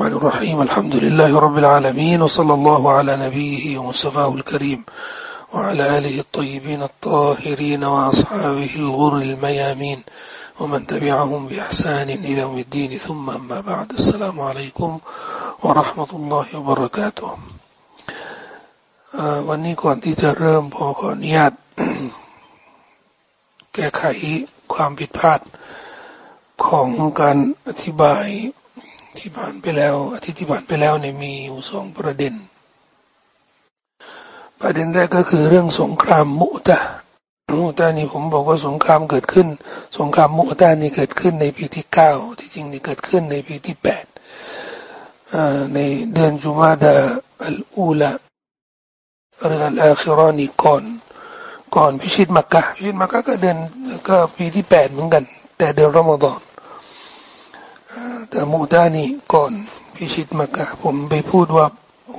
الرحمن الرحيم الحمد لله رب العالمين وصلى الله على نبيه ومصطفاه الكريم وعلى آله الطيبين الطاهرين وأصحابه الغر الميامين ومن تبعهم بإحسان إلى يوم الدين ثم أما بعد السلام عليكم ورحمة الله وبركاته วันนี้ก่อนที่จะเริ่มพอขออนุญาตแก้ไขความผิดพลาดของการอธิบาย ที่ผ่านไปแล้วอาทิตย์ที่ผ่านไปแล้วเนี่ยมีอยู่สองประเด็น ประเด็นแรกก็คือเรื่องสงครามมุตะมุตะนี่ผมบอกว่าสงครามเกิดขึ้น สงครามมุตะนี่เกิดขึ้นในปีที่เก้าที่จริงนี่เกิดขึ้นในปีที่แปดในเดือนจุมาดาอัลอูลาหรืออัลอาคิรอนีก่อนก่อนพิชิตมักกะพิชิตมักกะก็เดือนก็ปีที่แปดเหมือนกัน แต่เดือนรอมฎอน แต่มูดานี่ก่อนพิชิตมักะผมไปพูดว่า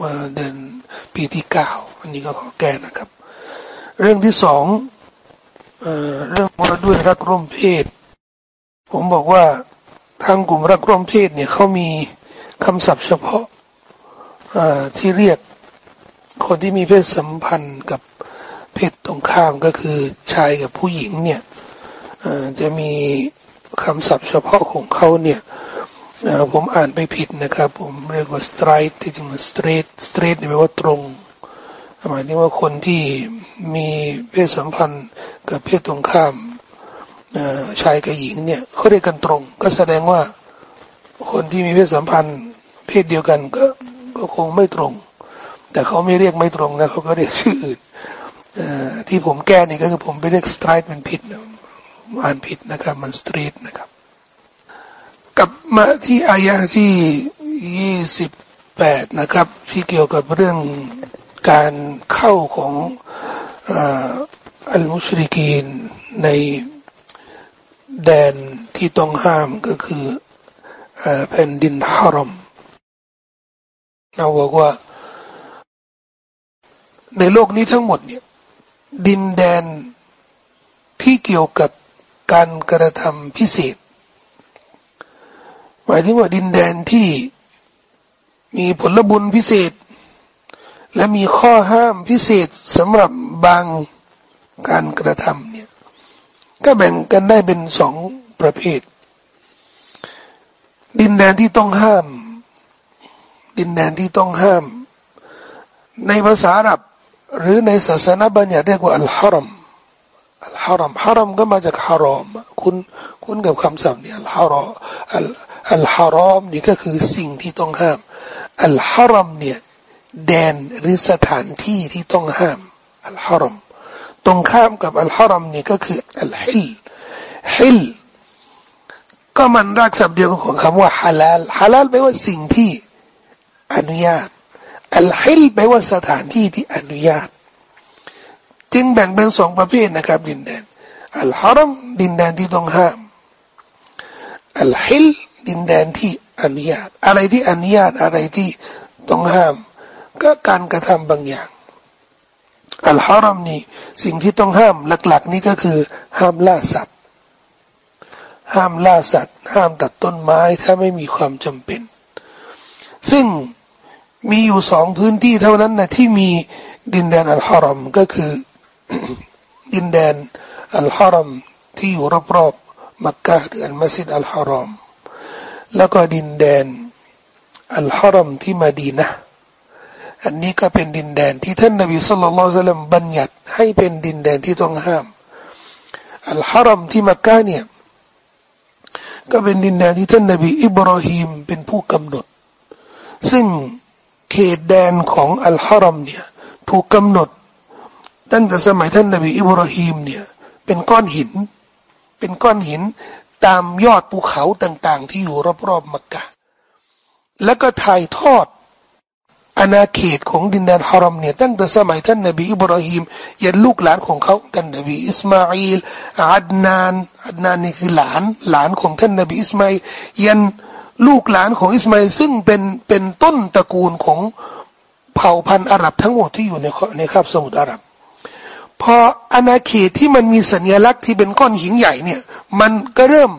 ว่าเดือนปีที่เก้าอันนี้ก็ขอแก้นะครับ เรื่องที่สองเอ่อเรื่องว่าด้วยรักร่วมเพศ ผมบอกว่าทางกลุ่มรักร่วมเพศเนี่ยเขามีคำศัพท์เฉพาะที่เรียกคนที่มีเพศสัมพันธ์กับเพศตรงข้ามก็คือชายกับผู้หญิงเนี่ยจะมีคำศัพท์เฉพาะของเขาเนี่ย ผมอ่านไปผิดนะครับ ผมเรียกว่า straight ที่จริงมัน straight straight แปลว่าตรงหมายถึงว่าคนที่มีเพศสัมพันธ์กับเพศตรงข้ามชายกับหญิงเนี่ยเขาเรียกกันตรง ก็แสดงว่าคนที่มีเพศสัมพันธ์ เพศเดียวกันก็ก็คงไม่ตรง แต่เขาไม่เรียกไม่ตรงนะเขาก็เรียกชื่ออื่นที่ผมแก้นี่ก็คือผมไปเรียกสไตร์มันผิดอ่านผิดนะครับมัน straight นะครับ กลับมาที่อายะที่ยี่สิบแปดนะครับ ที่เกี่ยวกับเรื่องการเข้าของอัลมุชริกีนในแดนที่ต้องห้ามก็คือแผ่นดินฮารอมเราบอกว่า ในโลกนี้ทั้งหมดเนี่ยดินแดนที่เกี่ยวกับการกระทำพิเศษ มายถึงว่าดินแดนที่มีผลบุญพิเศษ และมีข้อห้ามพิเศษสำหรับบางการกระทำเนี่ยก็แบ่งกันได้เป็นสองประเภท ดินแดนที่ต้องห้าม ดินแดนที่ต้องห้าม ในภาษาอาหรับหรือในศาสนาบัญญัติเรียกว่าอัลฮารอมอัลฮารอมฮารอมก็มาจากฮารอมคุณคุณกับคำศัพท์เนี่ยอัลฮารออัล อัลฮารอมนี่ก็คือสิ่งที่ต้องห้าม อัลฮารอมเนี่ยแดนหรือสถานที่ที่ต้องห้ามอัลฮารอมตรงข้ามกับอัลฮารอมนี่ก็คืออัลฮิลฮิลก็มันรักศัพท์เดียวของคำว่าฮาลาลฮาลาลแปลว่าสิ่งที่อนุญาตอัลฮิลแปลว่าสถานที่ที่อนุญาต จึงแบ่งเป็นสองประเภทนะครับดินแดนอัลฮารอมดินแดนที่ต้องห้ามอัลฮิล ดินแดนที่อนุญาต อะไรที่อนุญาตอะไรที่ต้องห้าม ก็การกระทำบางอย่างอัลฮารอมนี่สิ่งที่ต้องห้ามหลัก ๆ นี่ก็คือ ห้ามล่าสัตว์ ห้ามล่าสัตว์ ห้ามตัดต้นไม้ถ้าไม่มีความจำเป็น ซึ่งมีอยู่สองพื้นที่เท่านั้นนะที่มีดินแดนอัลฮารอมก็คือ ดินแดนอัลฮารอมที่อยู่รอบๆมักกะหรืออัลมัสยิดอัลฮารอม แล้วก็ดินแดนอัลฮารอมที่มาดีนะอันนี้ก็เป็นดินแดนที่ท่านนบีสุลต่านละบัญญัติให้เป็นดินแดนที่ต้องห้าม อัลฮารอมที่มักกะเนี่ยก็เป็นดินแดนที่ท่านนบีอิบราฮิมเป็นผู้กำหนด ซึ่งเขตแดนของอัลฮารอมเนี่ยถูกกำหนด ตั้งแต่สมัยท่านนบีอิบราฮิมเนี่ยเป็นก้อนหิน เป็นก้อนหิน ตามยอดภูเขาต่าง ๆ ที่อยู่รอบๆมักกะ แล้วก็ถ่ายทอดอาณาเขตของดินแดนฮารอมเนี่ยตั้งแต่สมัยท่านนบีอิบราฮิมยันลูกหลานของเขาท่านนบีอิสมาอิลอัดนานอัดนานนี่คือหลานหลานของท่านนบีอิสมาอิลยันลูกหลานของอิสมาอิลซึ่งเป็นเป็นต้นตระกูลของเผ่าพันธุ์อาหรับทั้งหมดที่อยู่ในในคาบสมุทรอาหรับ พออาณาเขตที่มันมีสัญลักษณ์ที่เป็นก้อนหินใหญ่เนี่ย มันก็เริ่ม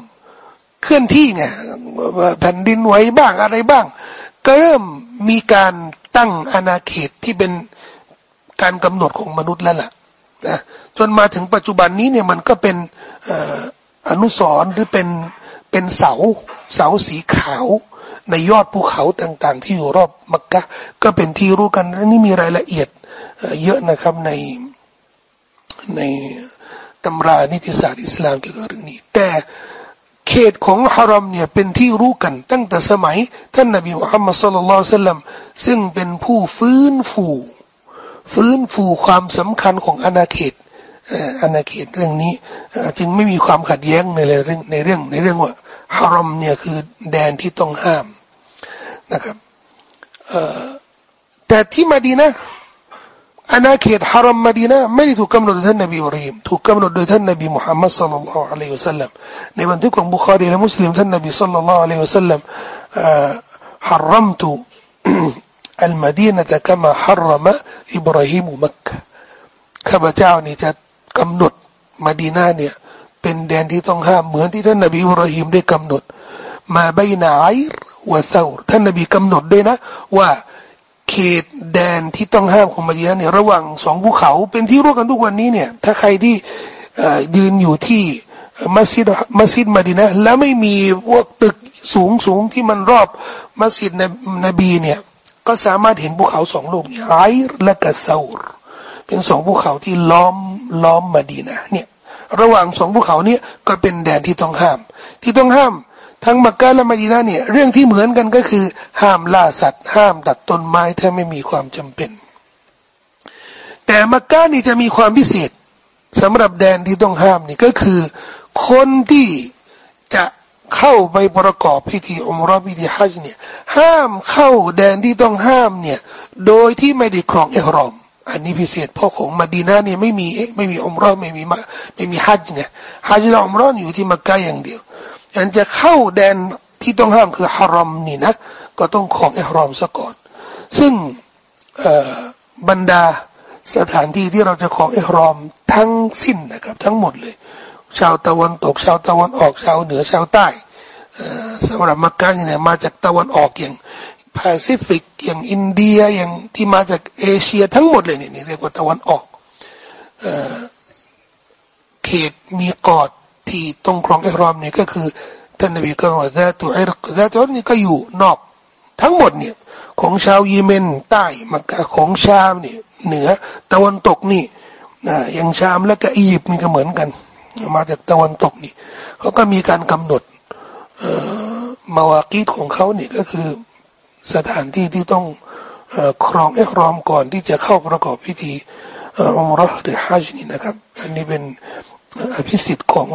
เคลื่อนที่ไงแผ่นดินไหวบ้างอะไรบ้าง ก็เริ่มมีการตั้งอาณาเขตที่เป็นการกำหนดของมนุษย์แล้วล่ะนะจนมาถึงปัจจุบันนี้เนี่ยมันก็เป็นอนุสรหรือเป็นเป็นเสาเสาสีขาวในยอดภูเขาต่างๆ ที่อยู่รอบมักกะก็เป็นที่รู้กันนี่มีรายละเอียดเยอะนะครับใน ในตำรานิติศาสตร์อิสลามเกี่ยวกับเรื่องนี้ แต่เขตของฮารอมเนี่ยเป็นที่รู้กันตั้งแต่สมัย ท่านนบีมุฮัมมัดสุลลัลสัลลัมซึ่งเป็นผู้ฟื้นฟู ฟื้นฟูความสำคัญของอาณาเขตอาณาเขตเรื่องนี้จึงไม่มีความขัดแย้งในเรื่องในเรื่องในเรื่องว่าฮารอมเนี่ยคือแดนที่ต้องห้ามนะครับแต่ที่มาดีนะ อาณาเขตฮารอมมาดีนะไม่ได้ถูกกำหนดโดยท่านนบีอิบราฮิมถูกกำหนดโดยท่านนบีมุฮัมมัดصلى الله عليه وسلم ในบันทึกของบุคารีและมุสลิมท่านนบีصلى الله عليه وسلم حرمت المدينة كما حرمอิบราฮิมมักกะข้าพเจ้านี่จะกำหนดมาดีนาเนี่ยเป็นแดนที่ต้องห้ามเหมือนที่ท่านนบีอิบราฮิมได้กำหนด มาใบนาไอร์วะเซาท่านนบีกำหนดด้วยนะว่า เขตแดนที่ต้องห้ามของมาดีนาเนี่ยระหว่างสองภูเขาเป็นที่รู้กันทุกวันนี้เนี่ย ถ้าใครที่ยืนอยู่ที่มัสยิดมัสยิดมาดีนะแล้วไม่มีพวกตึกสูงสูงที่มันรอบมัสยิดนบีเนี่ย ก็สามารถเห็นภูเขาสองลูกเนี่ยไอร์และกะเซาร์เป็นสองภูเขาที่ล้อมล้อมมาดีนะเนี่ย ระหว่างสองภูเขาเนี้ก็เป็นแดนที่ต้องห้าม ที่ต้องห้าม ทั้งมักกะและมดีนาเนี่ยเรื่องที่เหมือนกันก็คือ ห้ามล่าสัตว์ ห้ามตัดต้นไม้ถ้าไม่มีความจำเป็น แต่มักกะนี่จะมีความพิเศษสำหรับแดนที่ต้องห้ามนี่ก็คือ คนที่จะเข้าไปประกอบพิธีอุมรพิธีฮัจเนี่ยห้ามเข้าแดนที่ต้องห้ามเนี่ยโดยที่ไม่ได้ครองเอฮรอมอันนี้พิเศษเพราะของมาดีนาเนี่ยไม่มีไม่มีอมรอไม่มีไม่มีฮัจเนี่ยฮัจและอมรออยู่ที่มักกะอย่างเดียว อันจะเข้าแดนที่ต้องห้ามคือฮารอมนี่นะ ก็ต้องของอิฮรอมซะก่อน ซึ่งบรรดาสถานที่ที่เราจะครองอิฮรอมทั้งสิ้นนะครับ ทั้งหมดเลย ชาวตะวันตก ชาวตะวันออก ชาวเหนือ ชาวใต้สำหรับมักกะเนี่ยมาจากตะวันออกอย่างแปซิฟิกอย่างอินเดียอย่างที่มาจากเอเชียทั้งหมดเลยนี่เรียกว่าตะวันออกเขตมีกอต ที่ตรงครองอิฮรอมนี่ก็คือท่านนบีก็ว่าซาตุอิรกิน ซาตุนี่ก็อยู่นอก ทั้งหมดเนี่ยของชาวเยเมนใต้มักกะของชามนี่เหนือตะวันตกนี่นะอย่างชามแล้วก็อียิปต์นี่ก็เหมือนกัน มาจากตะวันตกนี่เขาก็มีการกำหนดมาวากีดของเขาเนี่ยก็คือสถานที่ที่ต้องครองเอรอมก่อนที่จะเข้าประกอบพิธีอุมรหรือฮัจนี่นะครับ อันนี้เป็น อภิสิทธิ์ของ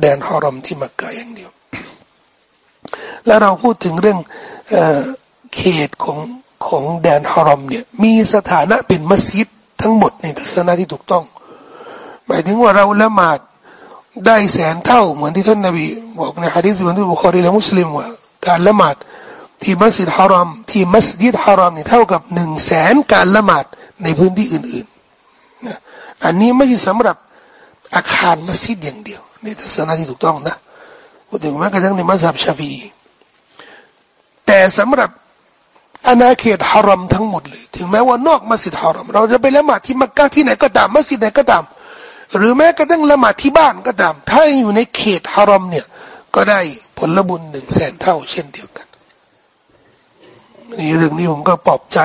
แดนฮารอมที่มักกะอย่างเดียว แล้วเราพูดถึงเรื่องเขตของของแดนฮารอมเนี่ยมีสถานะเป็นมัสยิดทั้งหมดในทัศนะที่ถูกต้อง หมายถึงว่าเราละหมาดได้แสนเท่าเหมือนที่ท่านนบีบอกในฮะดีษบันทึกบุคอรีและมุสลิมว่าการละหมาดที่มัสยิดฮารอมที่มัสยิดฮารอมนี่เท่ากับหนึ่งแสนการละหมาดในพื้นที่อื่นๆนะอันนี้ไม่ใช่สำหรับ อาคารมัสยิดอย่างเดียวในทัศนะที่ถูกต้องนะพูดถึงแม้กระทั่งในมัสยิดชาฟีแต่สำหรับอาณาเขตฮารอมทั้งหมดเลย ถึงแม้ว่านอกมัสยิดฮารอมเราจะไปละหมาดที่มักกะที่ไหนก็ตามมัสยิดไหนก็ตาม หรือแม้กระทั่งละหมาดที่บ้านก็ตาม ถ้าอยู่ในเขตฮารอมเนี่ย ก็ได้ผลบุญหนึ่งแสนเท่า เช่นเดียวกันนี่เรื่องนี้ผมก็ปลอบใจ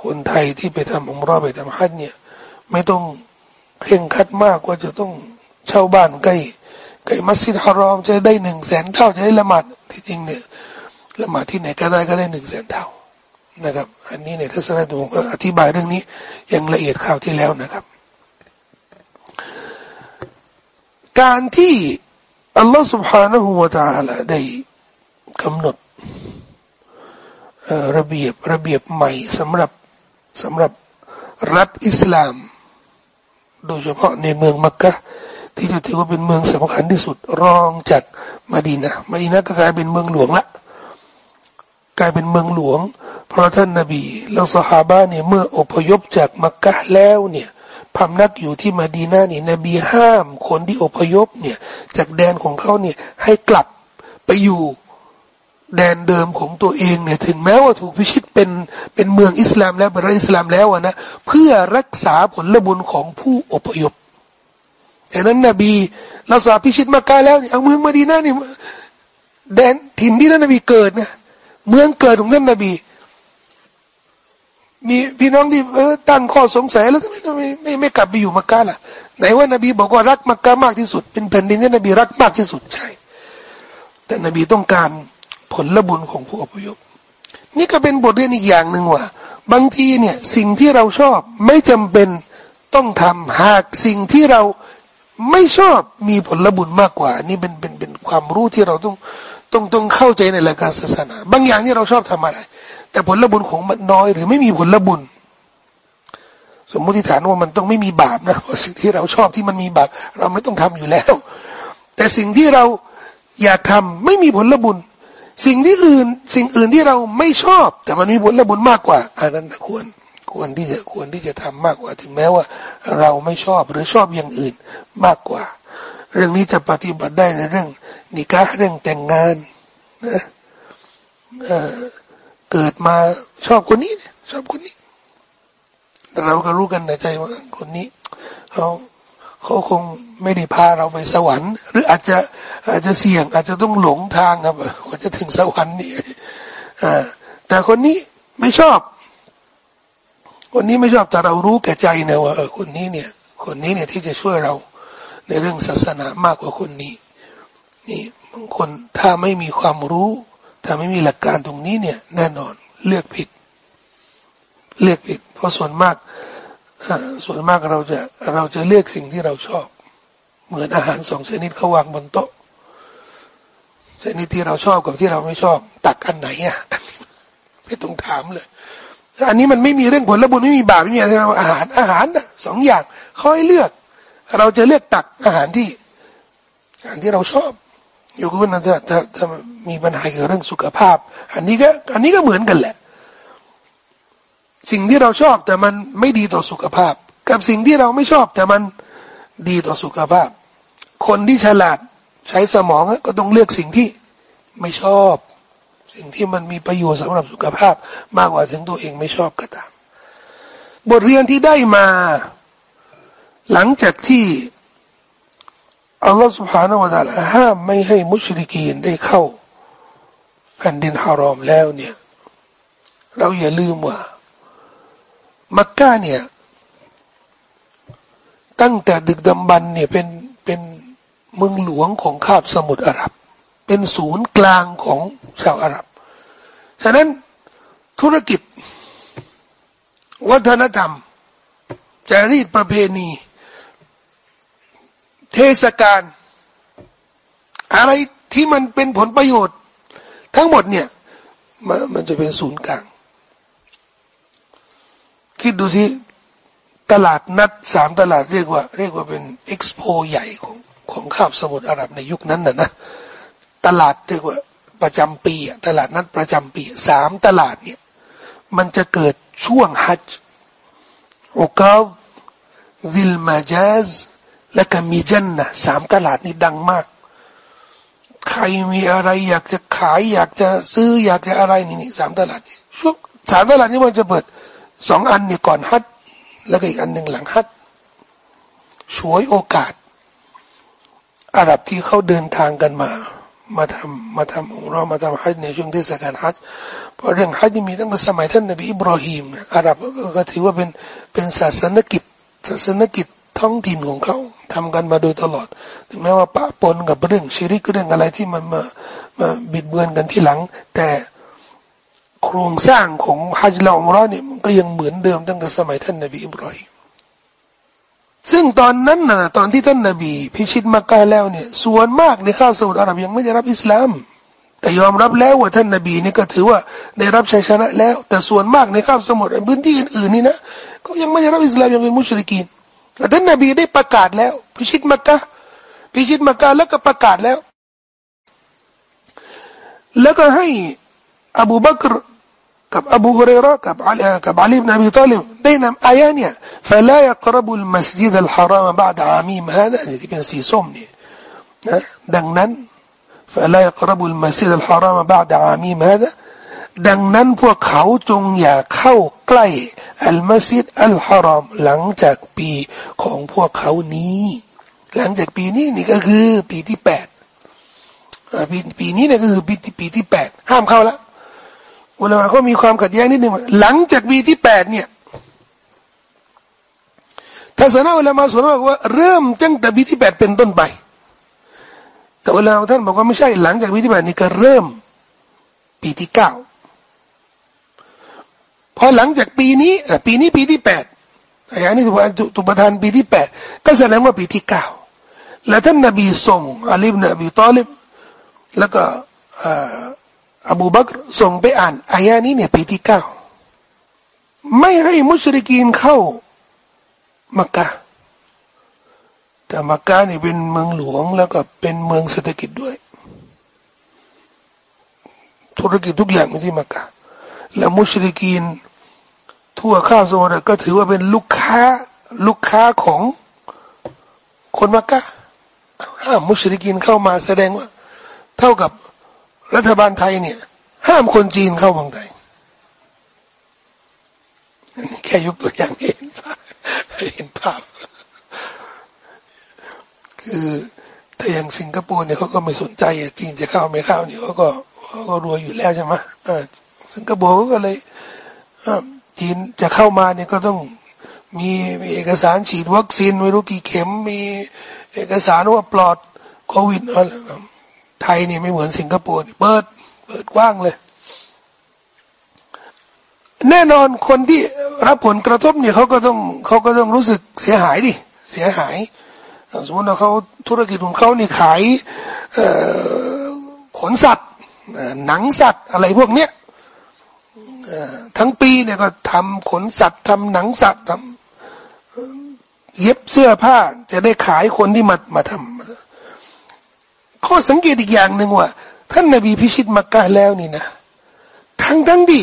คนไทยที่ไปทำอุมรอไปทำฮัจเนี่ย ไม่ต้อง เคร่งคัดมากว่าจะต้องเช่าบ้านใกล้ใกล้มัสยิดฮารอมจะได้หนึ่งแสนเท่าจะได้ละหมาดที่จริงเนี่ยละหมาดที่ไหนก็ได้ก็ได้หนึ่งแสนเท่านะครับ อันนี้เนี่ยทัศนะผมก็อธิบายเรื่องนี้อย่างละเอียดข่าวที่แล้วนะครับ การที่อัลลอฮฺ سبحانه และ تعالى ได้กำหนดระเบียบระเบียบใหม่สำหรับสำหรับรัฐอิสลาม โดยเฉพาะในเมืองมักกะที่จะถือว่าเป็นเมืองสำคัญที่สุดรองจากมาดีนะมาดีนะก็กลายเป็นเมืองหลวงละกลายเป็นเมืองหลวง เพราะท่านนาบีและสหาบะเนี่ยเมื่ออพยพจากมักกะแล้วเนี่ยพำนักอยู่ที่มาดีนาเนี่ยนบีห้ามคนที่อพยพเนี่ยจากแดนของเขาเนี่ยให้กลับไปอยู่ แดนเดิมของตัวเองเนี่ยถึงแม้ว่าถูกพิชิตเป็นเป็นเมืองอิสลามแล้วเป็นรัฐอิสลามแล้วนะเพื่อรักษาผลบุญของผู้อพยพดังนั้นนบีรักษาพิชิตมักกะแล้วเนี่ยเอาเมืองมาดีนานี่แดนถิ่นที่ท่านนบีเกิดนะเมืองเกิดของท่านนบี มีพี่น้องที่เออตั้งข้อสงสัยแล้วทำไมทำไมไม่ไม่กลับไปอยู่มักกะล่ะไหนว่านบีบอกว่ารักมักกะมากที่สุด เป็นแผ่นดินที่นบีรักมากที่สุดใช่ แต่นบีต้องการ ผลบุญของผู้อพยพ นี่ก็เป็นบทเรียนอีกอย่างหนึ่งว่า บางทีเนี่ยสิ่งที่เราชอบไม่จำเป็นต้องทำหากสิ่งที่เราไม่ชอบมีผลบุญมากกว่า นี่เป็นเป็นเป็นความรู้ที่เราต้องต้องต้องเข้าใจในหลักการศาสนา บางอย่างที่เราชอบทำอะไร แต่ผลบุญของมันน้อย หรือไม่มีผลบุญ สมมติฐานว่ามันต้องไม่มีบาปนะเพราะสิ่งที่เราชอบที่มันมีบาปเราไม่ต้องทำอยู่แล้ว แต่สิ่งที่เราอยากทำไม่มีผลบุญ สิ่งที่อื่น สิ่งอื่นที่เราไม่ชอบ แต่มันมีผละบุญมากกว่า อันนั้นควรควรที่จะควรที่จะทำมากกว่า ถึงแม้ว่า เราไม่ชอบหรือชอบอย่างอื่นมากกว่า เรื่องนี้จะปฏิบัติได้ในเรื่องนิกะเรื่องแต่งงานนะเเกิดมาชอบคนนี้ ชอบคนนี้ เราก็รู้กันในใจว่าคนนี้เขาเขาคง ไม่ได้พาเราไปสวรรค์ หรืออาจจะอาจจะเสี่ยง อาจจะต้องหลงทางครับกว่าจะถึงสวรรค์นี่แต่คนนี้ไม่ชอบ คนนี้ไม่ชอบแต่เรารู้แก่ใจนะว่าเออคนนี้เนี่ย คนนี้เนี่ยที่จะช่วยเราในเรื่องศาสนามากกว่าคนนี้ นี่บางคนถ้าไม่มีความรู้ ถ้าไม่มีหลักการตรงนี้เนี่ย แน่นอนเลือกผิด เลือกผิด เพราะส่วนมากส่วนมากเราจะเราจะเลือกสิ่งที่เราชอบ เหมือนอาหารสองชนิดเขาวางบนโต๊ะชนิดที่เราชอบกับที่เราไม่ชอบ ตักอันไหนอะไม่ต้องถามเลยอันนี้มันไม่มีเรื่องผลบุญไม่มีบาปไม่มีอะไรอาหารอาหารนะสองอย่างค่อยเลือก เราจะเลือกตักอาหารที่อาหารที่เราชอบอยู่กับมันถ้าถ้าถ้ามีปัญหาเกี่ยวกับเรื่องสุขภาพ อันนี้ก็อันนี้ก็เหมือนกันแหละ สิ่งที่เราชอบแต่มันไม่ดีต่อสุขภาพ กับสิ่งที่เราไม่ชอบแต่มันดีต่อสุขภาพ คนที่ฉลาดใช้สมองก็ต้องเลือกสิ่งที่ไม่ชอบ สิ่งที่มันมีประโยชน์สำหรับสุขภาพ มากกว่าถึงตัวเองไม่ชอบก็ตาม บทเรียนที่ได้มา หลังจากที่อัลลอฮฺสุบฮานาวะตาละห้ามไม่ให้มุชริกีนได้เข้าแผ่นดินฮารอมแล้วเนี่ย เราอย่าลืมว่า มักกะเนี่ย ตั้งแต่ดึกดำบรรเนี่ยเป็น เมืองหลวงของคาบสมุทรอาหรับ เป็นศูนย์กลางของชาวอาหรับ ฉะนั้นธุรกิจ วัฒนธรรมจารีตประเพณี เทศกาลอะไรที่มันเป็นผลประโยชน์ ทั้งหมดเนี่ยมันมันจะเป็นศูนย์กลาง คิดดูสิ ตลาดนัดสามตลาดเรียกว่า เรียกว่าเป็นเอ็กซ์โปใหญ่ของ ของข้าวสมุทรอาหรับในยุคนั้นน่ะนะตลาดเรียกว่าประจำปีตลาดนัดประจำปีสามตลาดเนี่ย มันจะเกิดช่วงฮัจโอกาวิลมาจาซและก็มีจันนะสามตลาดนี้ดังมาก ใครมีอะไรอยากจะขายอยากจะซื้ออยากจะอะไรนี่นี่สามตลาดช่วงสามตลาดนี้มันจะเปิดสองอันเนี่ยก่อนฮัจแล้วก็อีกอันหนึ่งหลังฮัจช่วยโอกาส อาหรับที่เขาเดินทางกันมา มาทำมาทำองเรามาทำฮัจในช่วงเทศกาลฮัจเพราะเรื่องฮัจมีตั้งแต่สมัยท่านนบีอิบราฮิมอาหรับก็ถือว่าเป็นเป็นศาสนกิจศาสนกิจท้องถิ่นของเขาทำกันมาโดยตลอดถึงแม้ว่าปะปนกับเรื่องชีริกเรื่องอะไรที่มันมามาบิดเบือนกันที่หลัง แต่โครงสร้างของฮัจและอุมรอเนี่ยมันก็ยังเหมือนเดิมตั้งแต่สมัยท่านนบีอิบราฮิม ซึ่งตอนนั้นนะตอนที่ท่านนาบีพิชิตมักกะแล้วเนี่ยส่วนมากในข้าวสมุทรอาหรับยังไม่ได้รับอิสลาม แต่ยอมรับแล้วว่าท่านนาบีนี่ก็ถือว่าได้รับชัยชนะแล้ว แต่ส่วนมากในข้าวสมุทรพื้นที่อื่นๆนี่นะก็ยังไม่ได้รับอิสลามยังเป็นมุชริกีนแต่ท่านนาบีได้ประกาศแล้ว พิชิตมักกะพิชิตมักกะแล้วก็ประกาศแล้ว แล้วก็ให้อบูบักรกับอบูฮุเรระกับอาลีกับอาลีบนบีตาลิบได้นำอายะเนี่ย فلا يقرب المسجد الحرام بعد عامهم هذا ที่เป็นสีส้มเนี่ยนะดังนั้น فلا يقربوا المسجد الحرام بعد عامهم هذا ดังนั้นพวกเขาจงอย่าเข้าใกล้อัลมัสยิดอัลฮารอมหลังจากปีของพวกเขานี้ หลังจากปีนี้นี่ก็คือปีที่แปดปีปีนี้เนี่ยก็คือปีที่ปีที่แปดห้ามเข้าแล้วอุลามะเขามีความขัดแย้งนิดนึงหลังจากปีที่แปดเนี่ย ทัศนะอุลามะส่วนมากว่าเริ่มตั้งแต่ปีที่แปดเป็นต้นไป แต่อุลามะท่านบอกว่าไม่ใช่หลังจากปีที่แปดนี่ก็เริ่ม ปีที่เก้าพอหลังจากปีนี้ปีนี้ปีที่แปดอย่างนี้ถูกประทานปีที่แปดก็แสดงว่าปีที่เก้าและท่านนบีส่งอาลีบนบีตอลิบแล้วก็อบูบักรส่งไปอ่านอายานี้เนี่ยปีที่เก้าไม่ให้มุชริกีนเข้า มักกะแต่มักกะนี่เป็นเมืองหลวงแล้วก็เป็นเมืองเศรษฐกิจด้วย ธุรกิจทุกอย่างอยู่ที่มักกะและมุชริกีน ทั่วข้าวโซนก็ถือว่าเป็นลูกค้าลูกค้าของคนมักกะห้ามมุชริกินเข้ามาแสดงว่า เท่ากับรัฐบาลไทยเนี่ย ห้ามคนจีนเข้าเมืองไทยแค่ยกตัวอย่างเห็นภาพ เห็นภาพ คือถ้าอย่างสิงคโปร์เนี่ยเขาก็ไม่สนใจจีนจะเข้าไม่เข้าเนี่ยเขาก็เขาก็รวยอยู่แล้วใช่ไหมสิงคโปร์ก็เลยจีนจะเข้ามาเนี่ยก็ต้องมีมีเอกสารฉีดวัคซีนไม่รู้กี่เข็มมีเอกสารว่าปลอดโควิดอะไรไทยนี่ไม่เหมือนสิงคโปร์เปิดเปิดกว้างเลย แน่นอนคนที่รับผลกระทบเนี่ยเขาก็ต้องเขาก็ต้องรู้สึกเสียหายดิเสียหาย สมมติว่าเขาธุรกิจของเขานี่ขายขนสัตว์หนังสัตว์อะไรพวกเนี้ยทั้งปีเนี่ยก็ทำขนสัตว์ทำหนังสัตว์ทำเย็บเสื้อผ้าจะได้ขายคนที่มามาทำข้อสังเกตอีกอย่างหนึ่งว่า ท่านนบีพิชิตมักกะแล้วนี่นะ ทั้งทั้งที่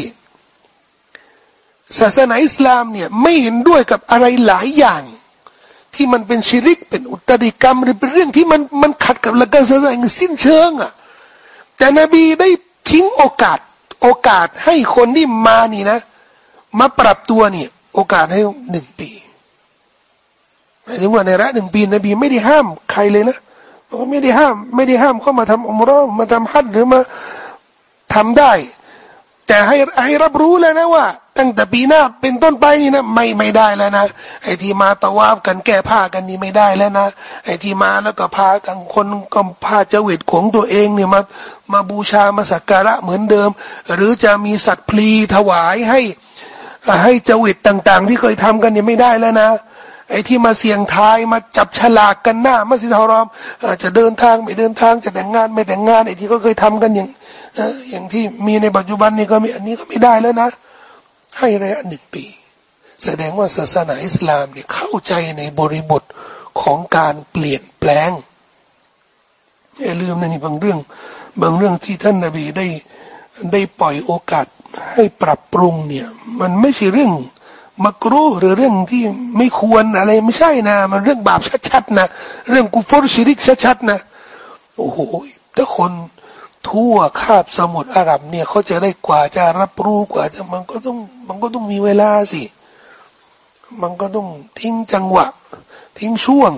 ศาสนาอิสลามเนี่ยไม่เห็นด้วยกับอะไรหลายอย่าง ที่มันเป็นชิริกเป็นอุตริกรรมหรือเป็นเรื่องที่มันมันขัดกับหลักการศาสนาอย่างสิ้นเชิงอะแต่นบีได้ทิ้งโอกาสโอกาสให้คนที่มานี่นะ มาปรับตัวเนี่ย โอกาสให้หนึ่งปีหมายถึงว่าในระหนึ่งปีนบีไม่ได้ห้ามใครเลยนะไม่ได้ห้าม ไม่ได้ห้ามเข้ามาทำอมรอมาทำฮัจหรือมาทำได้ แต่ให้ให้รับรู้แล้วนะว่า ตั้งแต่ปีหน้าเป็นต้นไปนี่นะไม่ไม่ได้แล้วนะไอ้ที่มาตะวาบกันแก้ผ้ากันนี่ไม่ได้แล้วนะไอ้ที่มาแล้วก็พากันคนก็พาเจวิตของตัวเองเนี่ยมามาบูชามาสักการะเหมือนเดิม หรือจะมีสัตว์พลีถวายให้ ให้เจวิตต่าง ๆ ที่เคยทำกันเนี่ยไม่ได้แล้วนะไอ้ที่มาเสี่ยงทายมาจับฉลากกันหน้ามัสยิดฮารอมจะเดินทางไม่เดินทางจะแต่งงานไม่แต่งงานไอ้ที่ก็เคยทำกันอย่างอย่างที่มีในปัจจุบันนี้ก็มีอันนี้ก็ไม่ได้แล้วนะ ให้ระยะหนึ่งปี แสดงว่าศาสนาอิสลามเนี่ยเข้าใจในบริบทของการเปลี่ยนแปลงอย่าลืมนะนี่บางเรื่อง บางเรื่องที่ท่านนาบีได้ได้ปล่อยโอกาสให้ปรับปรุงเนี่ย มันไม่ใช่เรื่องมักรู้หรือเรื่องที่ไม่ควรอะไรไม่ใช่นะ มันเรื่องบาปชัดๆนะเรื่องกุฟรชิริกชัดๆนะโอ้โหแต่คน ทั่วคาบสมุทรอาหรับเนี่ยเขาจะได้กว่าจะรับรู้กว่าจะมันก็ต้องมันก็ต้องมีเวลาสิ มันก็ต้องทิ้งจังหวะ ทิ้งช่วง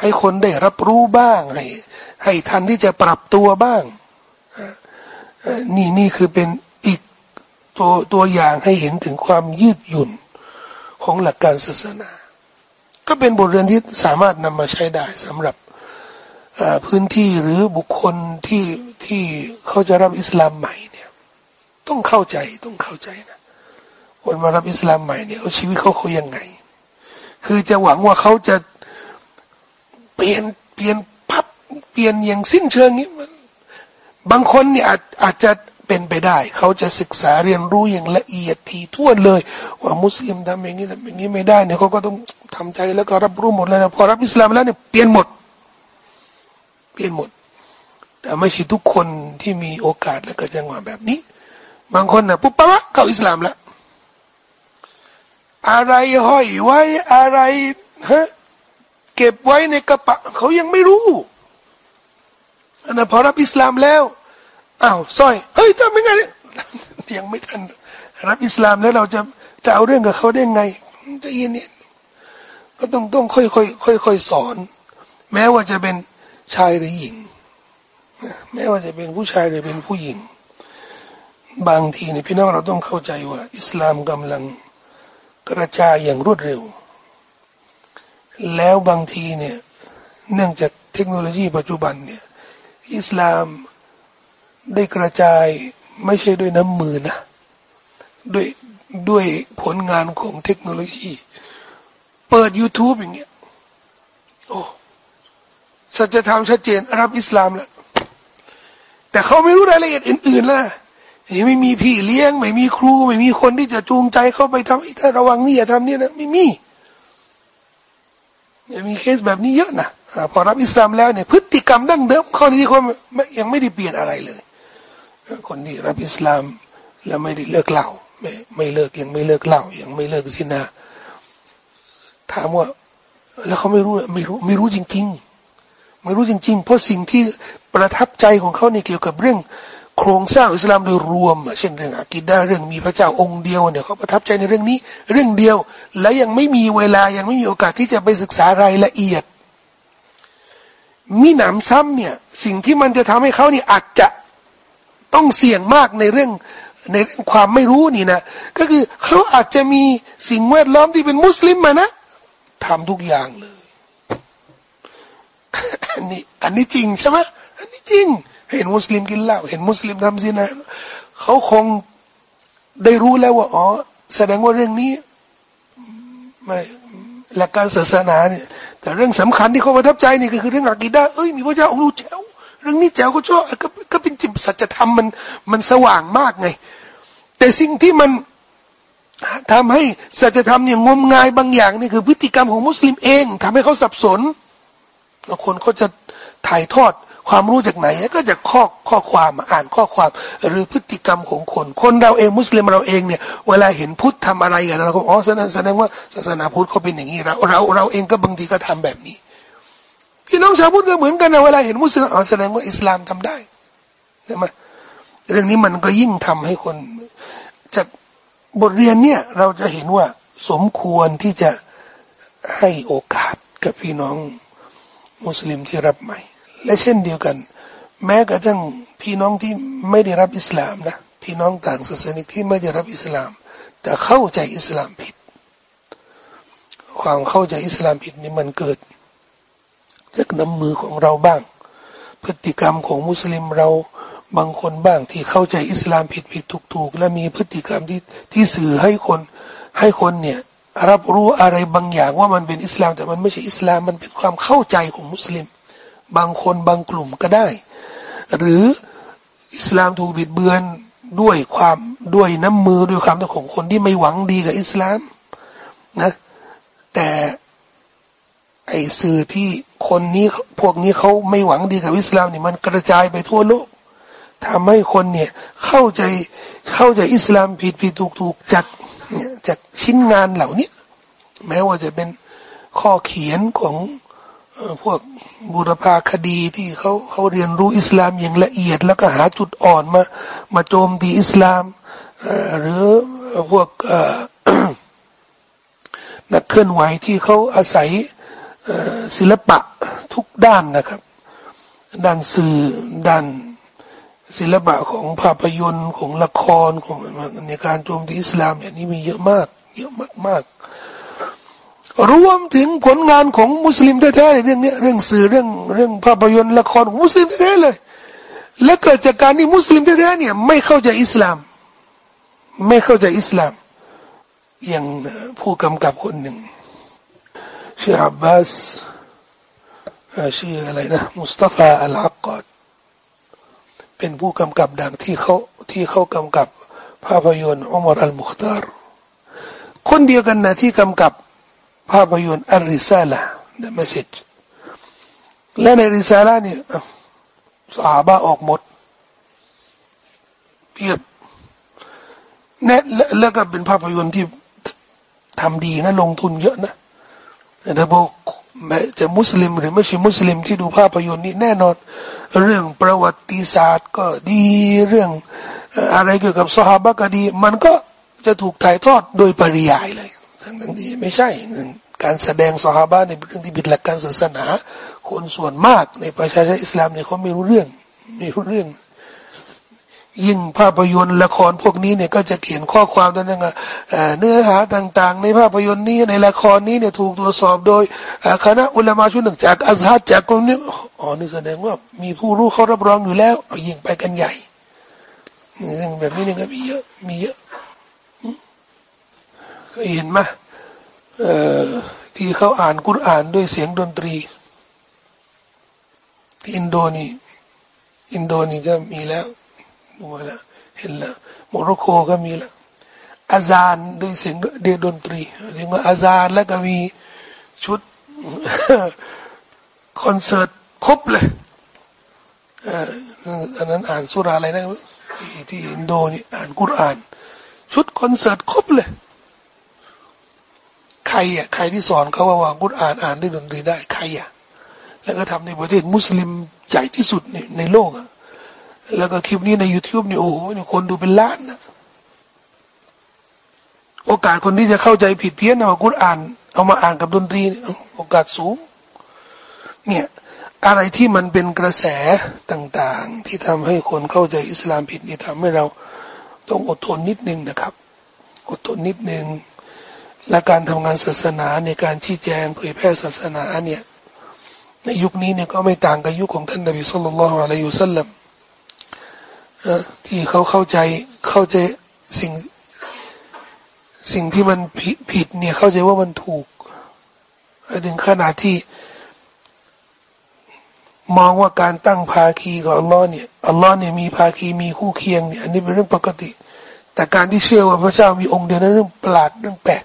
ให้คนได้รับรู้บ้าง ให้ให้ทันที่จะปรับตัวบ้างนี่นี่คือเป็นอีกตัวตัวอย่างให้เห็นถึงความยืดหยุ่นของหลักการศาสนา ก็เป็นบทเรียนที่สามารถนำมาใช้ได้สำหรับ พื้นที่หรือบุคคลที่ที่เขาจะรับอิสลามใหม่เนี่ย ต้องเข้าใจต้องเข้าใจนะคนมารับอิสลามใหม่เนี่ยเขาชีวิตเขาเขายังไง คือจะหวังว่าเขาจะเปลี่ยนเปลี่ยนพับเปลี่ยนอย่างสิ้นเชิงนี้มันบางคนเนี่ยอาจอาจจะเป็นไปได้ เขาจะศึกษาเรียนรู้อย่างละเอียดทีท่วนเลย ว่ามุสลิมทำอย่างนี้ทำอย่างนี้ไม่ได้เนี่ยเขาก็ต้องทำใจแล้วก็รับรู้หมดเลยนะพอรับอิสลามแล้วเนี่ยเปลี่ยนหมด ปลี่ยนหมด แต่ไม่ใช่ทุกคนที่มีโอกาสและเก็จังหวะแบบนี้ บางคนนะปุ๊บปั๊บเข้าอิสลามแล้วอะไรห้อยไว้อะไรฮะเก็บไว้ในกระเป๋าเขายังไม่รู้อันนั้นพอรับอิสลามแล้วอ้าวสร้อยเฮ้ยทำยังไงยังไม่ทันรับอิสลามแล้วเราจะจะเอาเรื่องกับเขาได้ไงจะเย็นเนี่ยก็ต้องต้องค่อยค่อยค่อยค่อยสอน แม้ว่าจะเป็น ชายหรือหญิงแม้ว่าจะเป็นผู้ชายหรือเป็นผู้หญิง บางทีเนี่ยพี่น้องเราต้องเข้าใจว่า อิสลามกำลังกระจายอย่างรวดเร็ว แล้วบางทีเนี่ยเนื่องจากเทคโนโลยีปัจจุบันเนี่ยอิสลามได้กระจายไม่ใช่ด้วยน้ำมือนะด้วยด้วยผลงานของเทคโนโลยี เปิด YouTube อย่างเงี้ยโอ้ สัจธรรมชัดเจนรับอิสลามแล้วแต่เขาไม่รู้รายละเอียดอื่นๆล่ะไม่มีพี่เลี้ยง ไม่มีครู ไม่มีคนที่จะจูงใจเข้าไปทำถ้าระวังนี่อย่าทำเนี่ยนะไม่มียังมีเคสแบบนี้เยอะนะพอรับอิสลามแล้วเนี่ยพฤติกรรมดั้งเดิมข้อนี้เขายังไม่ได้เปลี่ยนอะไรเลย คนที่รับอิสลามแล้วไม่ได้เลิกเหล้าไม่ไม่เลิกยังไม่เลิกเหล้ายังไม่เลิกสินาถามว่า แล้วเขาไม่รู้ไม่รู้ไม่รู้จริง ๆ ไม่รู้จริง ๆ เพราะสิ่งที่ประทับใจของเขาเนี่เกี่ยวกับเรื่อง โครงสร้างอิสลามโดยรวมเช่นเรื่องอากิดาเรื่องมีพระเจ้าองค์เดียวเนี่ยเขาประทับใจในเรื่องนี้ เรื่องเดียว และยังไม่มีเวลายังไม่มีโอกาสที่จะไปศึกษารายละเอียด มีหนำซ้ำเนี่ยสิ่งที่มันจะทำให้เขาเนี่ยอาจจะต้องเสี่ยงมากในเรื่องในเรื่องความไม่รู้นี่นะก็คือเขาอาจจะมีสิ่งแวดล้อมที่เป็นมุสลิมมานะทำทุกอย่างเลย อันนี้ อันนี้จริงใช่ไหมอันนี้จริง เห็นมุสลิมกินเหล้าเห็นมุสลิมทำซินะเขาคงได้รู้แล้วว่าอ๋อแสดงว่าเรื่องนี้ไม่หลักการศาสนาเนี่ย แต่เรื่องสำคัญที่เขาประทับใจนี่ก็คือเรื่องอากีดาเอ้ยมีพระเจ้าองค์รู้แจ๋วเรื่องนี้แจ๋วเขาชอบก็ก็เป็นจิตสัจธรรมมันมันสว่างมากไง แต่สิ่งที่มันทำให้สัจธรรมเนี่ยงมงายบางอย่างนี่คือพฤติกรรมของมุสลิมเองทำให้เขาสับสน แล้วคนเขาจะถ่ายทอดความรู้จากไหน ก็จากข้อข้อความอ่านข้อความหรือพฤติกรรมของคน คนเราเองมุสลิมเราเองเนี่ยเวลาเห็นพุทธทำอะไรกันเราก็อ๋อแสดงแสดงว่าศาสนาพุทธเขาเป็นอย่างนี้เราเราเราเองก็บางทีก็ทำแบบนี้ พี่น้องชาวพุทธก็เหมือนกันนะเวลาเห็นมุสลิมอ๋อแสดงว่าอิสลามทำได้ใช่ไหมเรื่องนี้มันก็ยิ่งทำให้คน จากบทเรียนเนี่ยเราจะเห็นว่าสมควรที่จะให้โอกาสกับพี่น้อง มุสลิมที่รับใหม่ และเช่นเดียวกัน แม้กระทั่งพี่น้องที่ไม่ได้รับอิสลามนะพี่น้องต่างศาสนิกที่ไม่ได้รับอิสลาม แต่เข้าใจอิสลามผิด ความเข้าใจอิสลามผิดนี่มันเกิดจากน้ำมือของเราบ้าง พฤติกรรมของมุสลิมเราบางคนบ้างที่เข้าใจอิสลามผิดผิดถูกถูกและมีพฤติกรรมที่ที่สื่อให้คนให้คนเนี่ย รับรู้อะไรบางอย่างว่ามันเป็นอิสลาม แต่มันไม่ใช่อิสลามมันเป็นความเข้าใจของมุสลิม บางคนบางกลุ่มก็ได้ หรืออิสลามถูกบิดเบือนด้วยความด้วยน้ำมือด้วยความของคนที่ไม่หวังดีกับอิสลามนะแต่ไอสื่อที่คนนี้พวกนี้เขาไม่หวังดีกับอิสลามนี่มันกระจายไปทั่วโลกทำให้คนเนี่ยเข้าใจเข้าใจอิสลามผิดผิดถูกถูกจาก เนี่ยจากชิ้นงานเหล่านี้แม้ว่าจะเป็นข้อเขียนของพวกบุรพาคดีที่เขาเขาเรียนรู้อิสลามอย่างละเอียด แล้วก็หาจุดอ่อนมา มาโจมตีอิสลามหรือพวกนักเคลื่อนไหวที่เขาอาศัยศิลปะทุกด้านนะครับ ด้านสื่อด้าน ศิลปะของภาพยนตร์ของละครของในการโจมตีอิสลามเนี่ยนี่มีเยอะมาก เยอะมากๆรวมถึงผลงานของมุสลิมแท้ๆเรื่องนี้เรื่องสื่อเรื่องเรื่องภาพยนตร์ละครมุสลิมแท้ๆเลย และเกิดจากการที่มุสลิมแท้ๆเนี่ยไม่เข้าใจอิสลาม ไม่เข้าใจอิสลาม อย่างผู้กำกับคนหนึ่งชื่ออับบาสชื่ออะไรนะมุสตาฟาอัลอักกอด เป็นผู้กำกับดังที่เขาที่เขากำกับภาพยนตร์อุมรอัลมุขตารคนเดียวกันนะที่กำกับภาพยนตร์อัลริซาละ The Message และในริซาละนี่สาบะออกหมดเพียบแน่แล้วก็เป็นภาพยนตร์ที่ทำดีนะลงทุนเยอะนะแต่พอ แม้จะมุสลิมหรือไม่ใช่มุสลิมที่ดูภาพยนตร์นี้แน่นอน เรื่องประวัติศาสตร์ก็ดีเรื่องอะไรเกี่ยวกับสฮาบะก็ดี มันก็จะถูกถ่ายทอดโดยปริยายเลย ทั้งทั้งที่ไม่ใช่การแสดงสฮาบะในเรื่องที่บิดหลักการศาสนา คนส่วนมากในประชาชนอิสลามเนี่ยเขาไม่รู้เรื่องไม่รู้เรื่อง ยิ่งภาพยนตร์ละครพวกนี้เนี่ยก็จะเขียนข้อความตัวนั้นเนื้อหาต่าง ๆ ในภาพยนตร์นี้ในละครนี้เนี่ยถูกตรวจสอบโดยคณะอุลามาชุดหนึ่งจากอัซฮัดจากคนนี้อ๋อนี่แสดงว่ามีผู้รู้เขารับรองอยู่แล้วเอายิ่งไปกันใหญ่เรื่องแบบนี้เนี่ยก็มีเยอะมีเยอะก็เห็นไหมที่เขาอ่านกุรอ่านด้วยเสียงดนตรี ที่อินโดนีอินโดนีก็มีแล้ว ดูแล้วเห็นแล้วโมร็อกโกก็มีแล้วอาจารย์ด้วยเสียงเดียดนตรีเรียกว่าอาจารย์แล้วก็มีชุดคอนเสิร์ตครบเลยอันนั้นอ่านสุราอะไรนะที่อินโดนี่อ่านกุรอาน ชุดคอนเสิร์ตครบเลย ใครอะใครที่สอนเขาว่าวากุรอานอ่านด้วยดนตรีได้ใครอะแล้วก็ทำในประเทศมุสลิมใหญ่ที่สุดในในโลกอะ แล้วก็คลิปนี้ใน YouTube นี่โอ้โหนี่คนดูเป็นล้านนะโอกาสคนที่จะเข้าใจผิดเพี้ยนเอากุรอ่าน เอามาอ่านกับดนตรีโอกาสสูง เนี่ยอะไรที่มันเป็นกระแสต่างๆ ที่ทำให้คนเข้าใจอิสลามผิดนี่ทำให้เราต้องอดทนนิดนึงนะครับ อดทนนิดนึง และการทำงานศาสนาในการชี้แจงเผยแพร่ศาสนาเนี่ยในยุคนี้เนี่ยก็ไม่ต่างกับยุคของท่านนบีสุลต่านละฮ์อะลัยฮุสัลลัม ที่เขาเข้าใจเข้าใจสิ่งสิ่งที่มันผิดผิดเนี่ยเข้าใจว่ามันถูกถึงขนาดที่ มองว่าการตั้งภาคีกับอัลลอฮ์เนี่ยอัลลอฮ์เนี่ยมีภาคีมีคู่เคียงเนี่ยอันนี้เป็นเรื่องปกติ แต่การที่เชื่อว่าพระเจ้ามีองค์เดียวนั้นเรื่องประหลาดเรื่องแปลก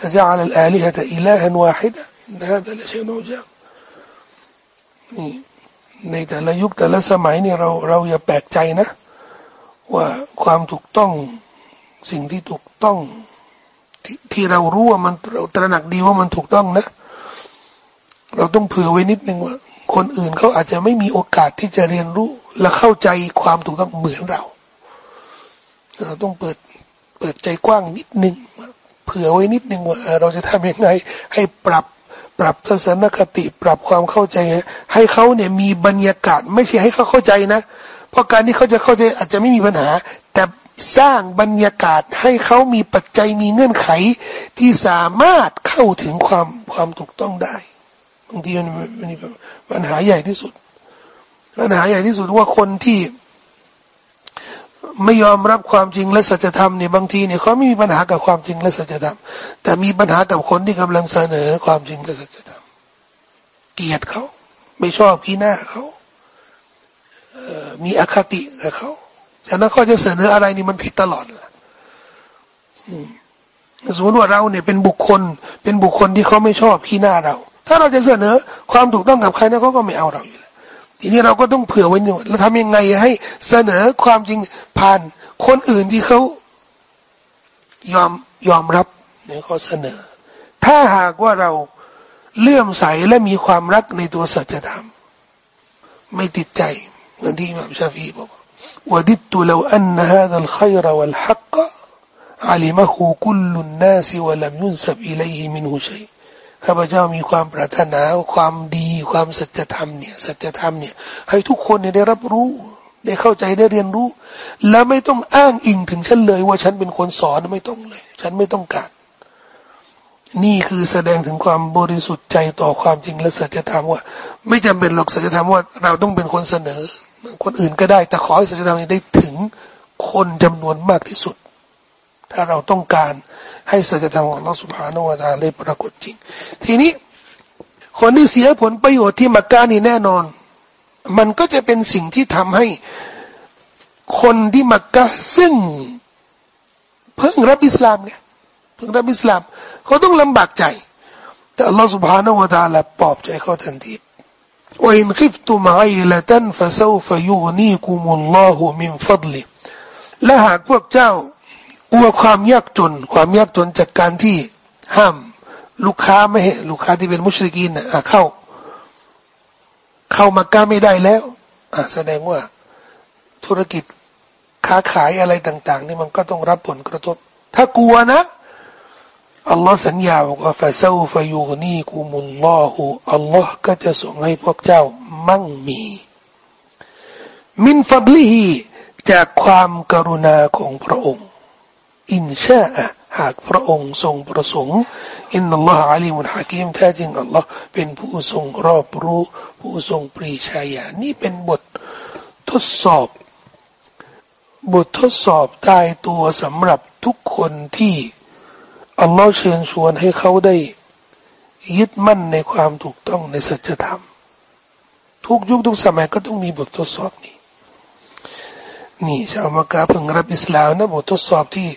พระเจ้าอัลลอฮ์อัลฮะอิลาฮันวาฮิดะนะฮะแต่ละเชื่อโนจักนี่ในแต่ละยุคแต่ละสมัยเนี่ยเราเราอย่าแปลกใจนะ ว่าความถูกต้องสิ่งที่ถูกต้องทที่เรารู้ว่ามันเราตระหนักดีว่ามันถูกต้องนะ เราต้องเผื่อไว้นิดนึงว่า คนอื่นเขาอาจจะไม่มีโอกาสที่จะเรียนรู้ และเข้าใจความถูกต้องเหมือนเรา เราต้องเปิดเปิดใจกว้างนิดนึงเผื่อไว้นิดนึงว่า เราจะทำยังไง ให้ปรับปรับทัศนคติปรับความเข้าใจ ให้เขาเนี่ยมีบรรยากาศ ไม่ใช่ให้เขาเข้าใจนะ เพราะการที่เขาจะเข้าใจอาจจะไม่มีปัญหา แต่สร้างบรรยากาศให้เขามีปัจจัยมีเงื่อนไข ที่สามารถเข้าถึงความความถูกต้องได้บางทีมันมันปัญหาใหญ่ที่สุดปัญหาใหญ่ที่สุดว่าคนที่ ไม่ยอมรับความจริงและสัจธรรมเนี่ยบางทีเนี่ยเขาไม่มีปัญหากับความจริงและสัจธรรม แต่มีปัญหากับคนที่กำลังเสนอความจริงและสัจธรรม เกลียดเขา ไม่ชอบพี่หน้าเขา มีอคติกับเขาฉะนั้นเขาจะเสนออะไรนี่มันผิดตลอดสมมติว่าเราเนี่ยเป็นบุคคล เป็นบุคคลที่เขาไม่ชอบขี้หน้าเรา ถ้าเราจะเสนอความถูกต้องกับใครนะเขาก็ไม่เอาเราอยู่แล้วทีนี้เราก็ต้องเผื่อไว้หน่อยเราทำยังไงให้เสนอความจริงผ่านคนอื่นที่เขายอมยอมรับในข้อเสนอ ถ้าหากว่าเราเลื่อมใสและมีความรักในตัวสัจธรรม ไม่ติดใจ เหมือนที่อิมามชาฟีบอก وددت لو أن هذا الخير والحق علمه كل الناس ولم ينسب إليه منه شيء ข้าพเจ้ามีความปรารถนาความดีความสัจธรรมเนี่ยสัจธรรมเนี่ยให้ทุกคนเนี่ยได้รับรู้ ได้เข้าใจได้เรียนรู้ และไม่ต้องอ้างอิงถึงฉันเลย ว่าฉันเป็นคนสอนไม่ต้องเลย ฉันไม่ต้องการนี่คือแสดงถึงความบริสุทธิ์ใจต่อความจริงและสัจธรรมว่า ไม่จำเป็นหรอกสัจธรรมว่าเราต้องเป็นคนเสนอ คนอื่นก็ได้ แต่ขอให้ศาสนาเนี้ได้ถึงคนจำนวนมากที่สุด ถ้าเราต้องการให้ศาสนาของเราสุภาโนวตาได้ปรากฏจริง ทีนี้คนที่เสียผลประโยชน์ที่มักกะนี่แน่นอน มันก็จะเป็นสิ่งที่ทำให้คนที่มักกะซึ่งเพิ่งรับอิสลามเนี่ยเพิ่งรับอิสลาม เขาต้องลำบากใจ แต่อัลสุภาานาวะตาละปลอบใจเขาทันที มุลลอฮุมินฟัดลิและหากพวกเจ้ากลัวความยากจน ความยากจนจากการที่ห้าม ลูกค้าไม่ให้ลูกค้าที่เป็นมุชริกีนนะเข้า เข้ามาก้าไม่ได้แล้วอะแสดงว่าธุรกิจค้าขายอะไรต่าง ๆ นี่มันก็ต้องรับผลกระทบ ถ้ากลัวนะ อัลลอฮ์สัญญาบอกว่าฟาซูฟยูนีกุมุลลอฮุอัลลอฮ์ก็จะส่งให้พวกเจ้ามั่งมี มินฟัดลีฮีจากความกรุณาของพระองค์ อินชาอะหากพระองค์ทรงประสงค์อินนัลลอฮ์อาลีมุนฮะกิมแท้จริงอัลลอฮ์เป็นผู้ทรงรอบรู้ ผู้ทรงปรีชาญานี่เป็นบททดสอบ บททดสอบตายตัวสำหรับทุกคนที่ อัลลอฮ์เชิญชวนให้เขาได้ยึดมั่นในความถูกต้องในสัจธรรม ทุกยุคทุกสมัยก็ต้องมีบททดสอบนี้ นี่ชาวมักกะเพิ่งรับอิสลามนะบททดสอบที่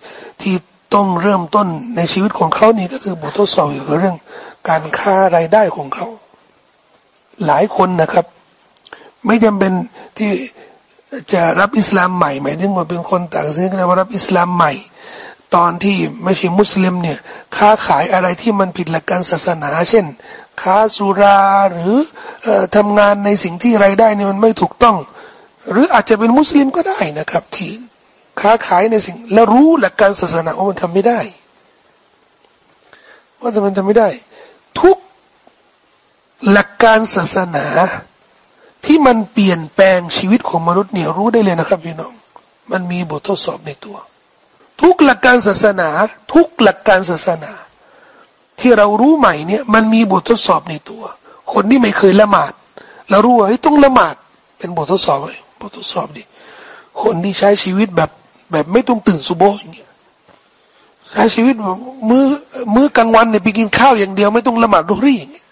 ที่ต้องเริ่มต้นในชีวิตของเขานี่ก็คือบททดสอบเกี่ยวกับเรื่อง การค้ารายได้ของเขา หลายคนนะครับ ไม่จำเป็นที่จะรับอิสลามใหม่หมายถึงว่าเป็นคนต่างศาสนว่ารับอิสลามใหม่ ตอนที่ไม่ใช่มุสลิมเนี่ยค้าขายอะไรที่มันผิดหลักการศาสนา เช่น ค้าสุราหรืออทำงานในสิ่งที่ไรายได้เนี่ยมันไม่ถูกต้อง หรืออาจจะเป็นมุสลิมก็ได้นะครับ ที่ค้าขายในสิ่งแล้วรู้หลักการศาสนาว่ามันทำไม่ได้ว่าแต่มันทำไม่ได้ ทุกหลักการศาสนา ที่มันเปลี่ยนแปลงชีวิตของมนุษย์เนี่ยรู้ได้เลยนะครับพี่น้อง มันมีบททดสอบในตัว ทุกหลักการศาสนา ทุกหลักการศาสนา ที่เรารู้ใหม่เนี่ย มันมีบททดสอบในตัว คนที่ไม่เคยละหมาดเรารู้ว่าต้องละหมาด เป็นบททดสอบไหมบททดสอบดิคนที่ใช้ชีวิตแบบแบบไม่ต้องตื่นสุโบอย่างเงี้ยใช้ชีวิตแบบมือ้อมื้อกลางวันเนี่ยไปกินข้าวอย่างเดียวไม่ต้องละหมาดดุรีอย่างเงี้ย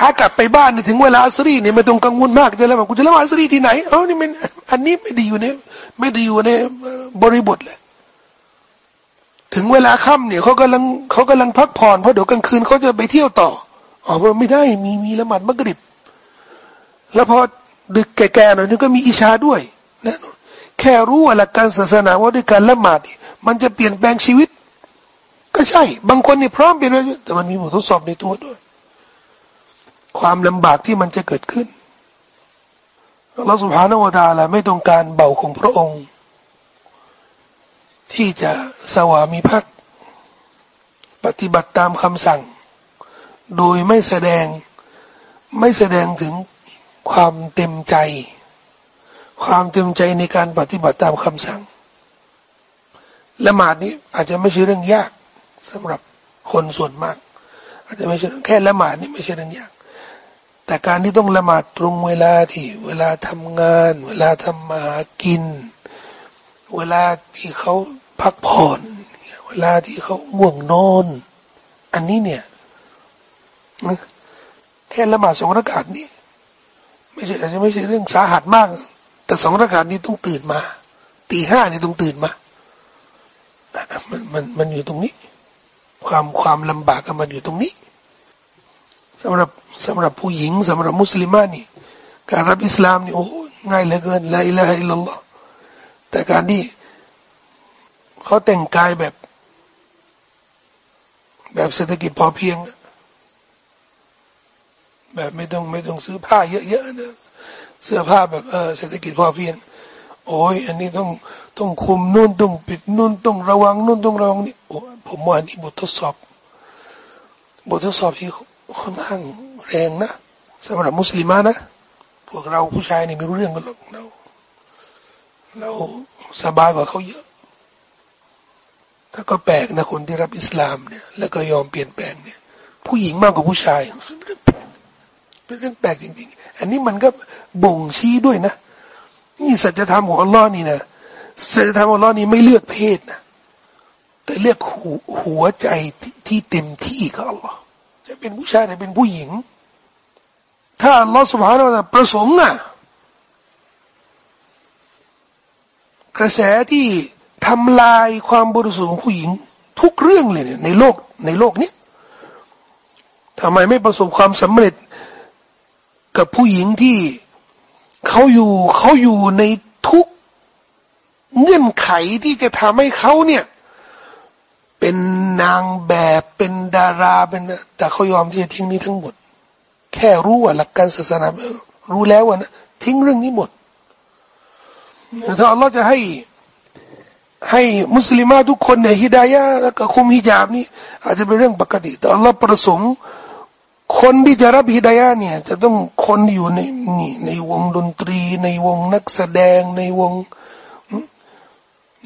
ขากลับไปบ้านนี่ถึงเวลาอัสรีเนี่ยไม่ต้องกังวลมากจะละหมาดกูจะละหมาดอัสรีที่ไหนเอ้านี่มันอันนี้ไม่ได้อยู่ในไม่ได้อยู่ในบริบทเลยถึงเวลาค่ำเนี่ยเขากำลังเขากำลังพักผ่อนเพราะเดี๋ยวกลางคืนเขาจะไปเที่ยวต่ออ๋อไม่ได้มีมีละหมาดมักริบ แล้วพอดึกแก่ๆหน่อยนึงก็มีอิชาด้วยนะแค่รู้ว่าหลักการศาสนาว่าด้วยการละหมาดมันจะเปลี่ยนแปลงชีวิต ก็ใช่ บางคนนี่พร้อมเปลี่ยนแต่มันมีบททดสอบในตัวด้วย ความลำบากที่มันจะเกิดขึ้นเราสุภาณวตาละไม่ต้องการเบาของพระองค์ ที่จะสวามีภักดิ์ปฏิบัติตามคำสั่ง โดยไม่แสดงไม่แสดงถึงความเต็มใจ ความเต็มใจในการปฏิบัติตามคำสั่งละหมาดนี้อาจจะไม่ใช่เรื่องยากสำหรับคนส่วนมาก อาจจะไม่ใช่แค่ละหมาดนี่ไม่ใช่เรื่องยาก แต่การที่ต้องละหมาดตรงเวลาที่ เวลาทำงาน เวลาทำมาหากิน เวลาที่เขาพักผ่อน เวลาที่เขาง่วงนอน อันนี้เนี่ยแค่ละหมาดสองระกาศนี้ไม่ใช่อาจจะไม่ใช่เรื่องสาหัสมาก แต่สองระกาศนี้ต้องตื่นมาตีห้านี่ต้องตื่นมามันมันมันอยู่ตรงนี้ ความความลำบากมันอยู่ตรงนี้สำหรับ สำหรับผู้หญิงสำหรับมุสลิมานี่ การรับอิสลามนี่โอ้ง่ายเหลือเกินละอิละฮะอิลลัลลอฮ์แต่การที่เขาแต่งกายแบบ แบบเศรษฐกิจพอเพียง แบบไม่ต้องไม่ต้องซื้อผ้าเยอะๆนะเสื้อผ้าแบบเออเศรษฐกิจพอเพียง โอ้ยอันนี้ต้องต้องคุมนู่นต้องปิดนู่นต้องระวังนู่นต้องระวังนี่โอ้ผมว่านี่บททดสอบ บททดสอบที่ค่อนข้าง แรงนะสำหรับมุสลิมานะ พวกเราผู้ชายนี่ไม่รู้เรื่องกันหรอกเราเราสบายกว่าเขาเยอะ ถ้าก็แปลกนะคนที่รับอิสลามเนี่ย แล้วก็ยอมเปลี่ยนแปลงเนี่ย ผู้หญิงมากกว่าผู้ชายเป็นเรื่องแปลกจริง ๆ อันนี้มันก็บ่งชี้ด้วยนะ นี่สัจธรรมของอัลลอฮ์นี่นะสัจธรรมของอัลลอฮ์นี่ไม่เลือกเพศนะแต่เลือกหัวใจที่เต็มที่กับอัลลอฮ์จะเป็นผู้ชายหรือเป็นผู้หญิง ถ้าอัลลอฮฺสุบฮานาอัลประสงค์อะกระแสที่ทำลายความบริสุทธิ์ของผู้หญิง ทุกเรื่องเลยเนี่ยในโลกในโลกนี้ทำไมไม่ประสบความสำเร็จกับผู้หญิงที่เขาอยู่เขาอยู่ในทุกเงื่อนไขที่จะทำให้เขาเนี่ย เป็นนางแบบเป็นดาราเป็นแต่เขายอมที่จะทิ้งนี้ทั้งหมด แค่รู้ว่าหลักการศาสนารู้แล้วว่านะทิ้งเรื่องนี้หมดถ้าอัลลอฮ์จะให้ให้มุสลิมาทุกคนเนี่ยฮิดายะแล้วก็คุมฮิญาบนี่อาจจะเป็นเรื่องปกติ แต่อัลลอฮ์ประสงค์ คนที่จะรับฮิดายะเนี่ย จะต้องคนอยู่ในนี่ในวงดนตรี ในวงนักแสดงในวง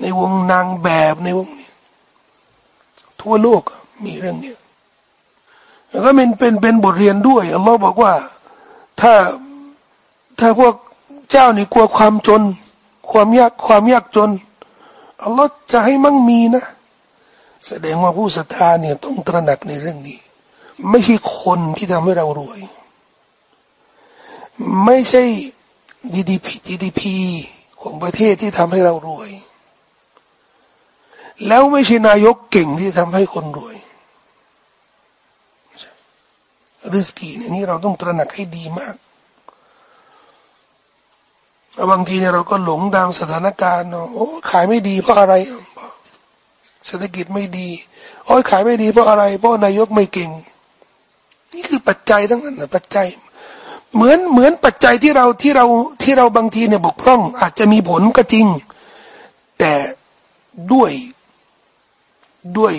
ในวงนางแบบในวงนี้ทั่วโลกมีเรื่องเนี้ แล้วก็เป็นเป็นเป็นบทเรียนด้วยอัลลอฮ์บอกว่า ถ้าถ้าพวกเจ้านี่กลัวความจน ความยากความยากจนอัลลอฮ์จะให้มั่งมีนะ แสดงว่าผู้ศรัทธาเนี่ยต้องตระหนักในเรื่องนี้ ไม่ใช่คนที่ทำให้เรารวย ไม่ใช่ GDP GDP ของประเทศที่ทำให้เรารวย แล้วไม่ใช่นายกเก่งที่ทำให้คนรวย ริสกีเนี่ยนี่เราต้องตระหนักให้ดีมากบางทีเนี่ยเราก็หลงตามสถานการณ์โอ้ขายไม่ดีเพราะอะไรเศรษฐกิจไม่ดีโอ้ยขายไม่ดีเพราะอะไร เพราะนายกไม่เก่ง นี่คือปัจจัยทั้งนั้นนะปัจจัย เหมือนเหมือนปัจจัยที่เราที่เราที่เราบางทีเนี่ยบกพร่อง อาจจะมีผลก็จริง แต่ด้วยด้วย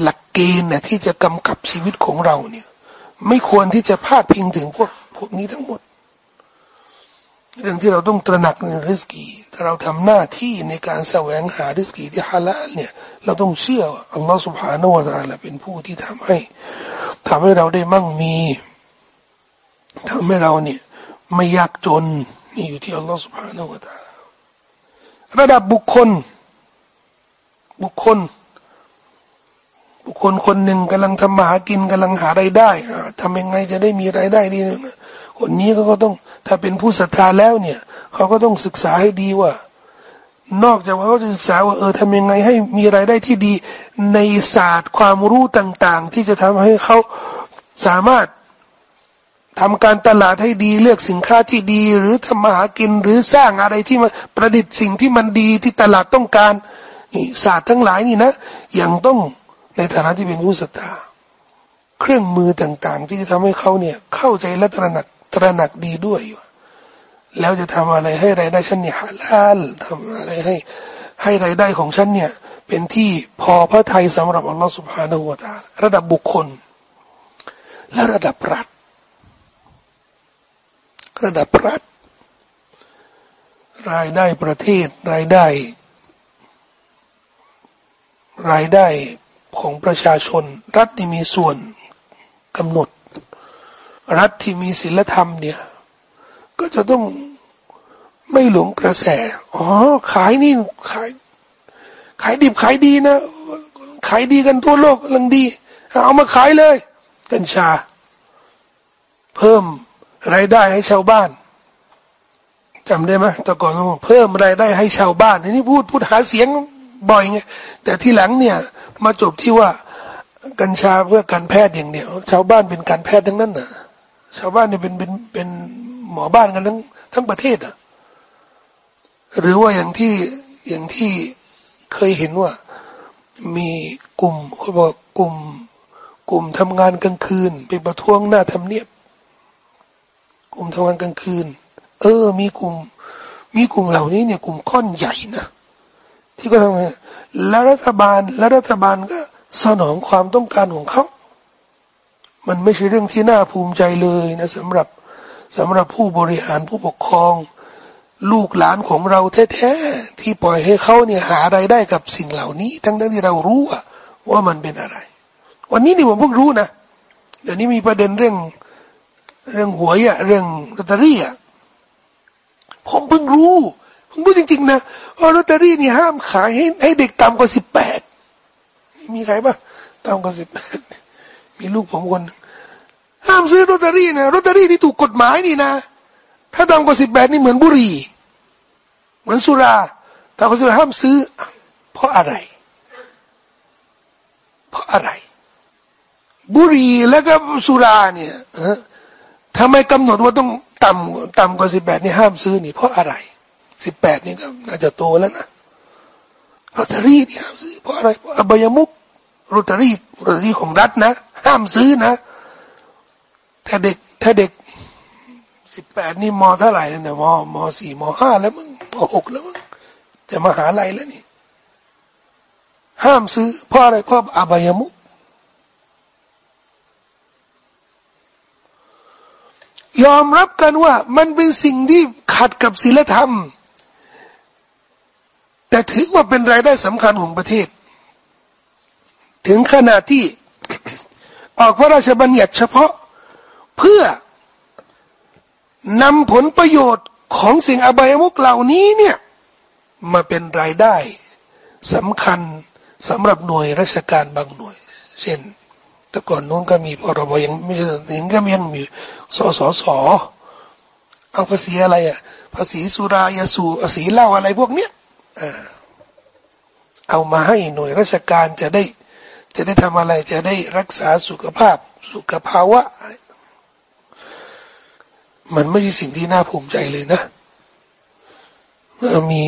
หลักเกณฑ์นะที่จะกำกับชีวิตของเราเนี่ย ไม่ควรที่จะพาดพิงถึงพวกพวกนี้ทั้งหมด เรื่องที่เราต้องตระหนักในริสกีถ้าเราทำหน้าที่ในการแสวงหาริสกีที่ฮาลาลเนี่ยเราต้องเชื่ออัลลอฮฺสุบฮานาวะตาละเป็นผู้ที่ทำให้ทำให้เราได้มั่งมีทำให้เราเนี่ยไม่ยากจนนี่อยู่ที่อัลลอฮฺสุบฮานาวะตาละระดับบุคคล บุคคล คคลคนหนึ่งกำลังทำมาหากินกำลังหาไรายได้ทำยังไงจะได้มีไรายได้ดีคนนี้เขาก็ต้องถ้าเป็นผู้ศรัทธาแล้วเนี่ยเขาก็ต้องศึกษาให้ดีว่า นอกจากว่าเขาจะศึกษาว่าเออทำยังไงให้มีรายได้ที่ดี ในศาสตร์ความรู้ต่างๆ ที่จะทำให้เขาสามารถทำการตลาดให้ดีเลือกสินค้าที่ดี หรือทำมาหากินหรือสร้างอะไรที่มาประดิษฐ์สิ่งที่มันดีที่ตลาดต้องการนี่ศาสตร์ทั้งหลายนี่นะยังต้อง ในฐานะที่เป็นผู้ศรัทธาเครื่องมือต่างๆ ที่จะทำให้เขาเนี่ย เข้าใจและตระหนักตระหนักดีด้วยแล้วจะทำอะไรให้รายได้ฉันเนี่ยฮาลาลทำอะไรให้ ให้รายได้ของฉันเนี่ย เป็นที่พอพระทัยสำหรับอัลลอฮฺสุบฮานาหัวตาระดับบุคคล และระดับรัฐ ระดับรัฐ รายได้ประเทศรายได้ รายได้ ของประชาชน รัฐที่มีส่วนกำหนด รัฐที่มีศีลธรรมเนี่ย ก็จะต้องไม่หลงกระแส อ๋อ ขายนี่ขาย ขายดิบขายดีนะ ขายดีกันทั่วโลกกำลังดี เอามาขายเลย กัญชา เพิ่มรายได้ให้ชาวบ้านจำได้ไหมแต่ก่อนเพิ่มรายได้ให้ชาวบ้านนี่พูดพูดหาเสียง บ่อยไงแต่ที่หลังเนี่ย มาจบที่ว่ากัญชาเพื่อการแพทย์อย่างเดียวชาวบ้านเป็นการแพทย์ทั้งนั้นน่ะ ชาวบ้านเนี่ยเป็นเป็นเป็นหมอบ้านกันทั้งทั้งประเทศอะ หรือว่าอย่างที่อย่างที่เคยเห็นว่า มีกลุ่มเขาบอกกลุ่ม กลุ่มทำงานกลางคืนไปประท้วงหน้าทำเนียบ กลุ่มทำงานกลางคืน เออ มีกลุ่ม มีกลุ่มเหล่านี้เนี่ย กลุ่มก้อนใหญ่นะ ที่ก็ทำงแล้วรัฐบาลและรัฐบาลก็สนองความต้องการของเขา มันไม่ใช่เรื่องที่น่าภูมิใจเลยนะสำหรับสำหรับผู้บริหารผู้ปกครอง ลูกหลานของเราแท้ๆที่ปล่อยให้เขาเนี่ยหาไรายได้กับสิ่งเหล่านี้ ทั้งที่เรารู้ว่ามันเป็นอะไร วันนี้นี่ผมเพิ่งรู้นะเดี๋ยวนี้มีประเด็นเรื่องเรื่องหวยอะเรื่องลอตเตอรี่อะผมเพิ่งรู้ ผมพูดจริงๆนะว่าลอตเตอรี่นี่ห้ามขายให้ให้เด็กต่ำกว่าสิบแปดมีใครปะต่ำกว่าสิบแปดมีลูกผมคนห้ามซื้อลอตเตอรี่นะลอตเตอรี่ที่ถูกกฎหมายนี่นะ ถ้าต่ำกว่าสิบแปดนี่เหมือนบุหรี่ เหมือนสุราแต่เขาจะห้ามซื้อ เพราะอะไร เพราะอะไร บุหรี่แล้วก็สุราเนี่ยทำไมกำหนดว่าต้องต่ำต่ำกว่าสิบแปดนี่ห้ามซื้อนี่เพราะอะไร สิบแปดนี่ก็น่าจะโตแล้วนะลอตเตอรี่เนี่ยห้ามซื้อเพราะอะไรเพราะอบายมุกลอตเตอรี่ลอตเตอรี่ของรัฐนะ ห้ามซื้อนะ ถ้าเด็ก ถ้าเด็กสิบแปดนี่มเท่าไหร่แล้วเนี่ยมมสี่มห้าแล้วมึงมหกแล้วมึงจะมาหาอะไรแล้วนี่ ห้ามซื้อเพราะอะไรเพราะอบายมุกยอมรับกันว่ามันเป็นสิ่งที่ขัดกับศีลธรรม แต่ถือว่าเป็นรายได้สำคัญของประเทศ ถึงขนาดที่ออกพระราชบัญญัติเฉพาะเพื่อนำผลประโยชน์ของสิ่งอบายมุกเหล่านี้เนี่ยมาเป็นรายได้สำคัญสำหรับหน่วยราชการบางหน่วย เช่น แต่ก่อนนู้นก็มีพรบยังไม่ใช่ยังก็ยังมีสสสเอาภาษีอะไรอะภาษีสุรายาสูภาษีเหล้าอะไรพวกเนี้ย เอามาให้หน่วยราชการจะได้ จะได้ทำอะไรจะได้รักษาสุขภาพ สุขภาวะ มันไม่ใช่สิ่งที่น่าภูมิใจเลยนะมี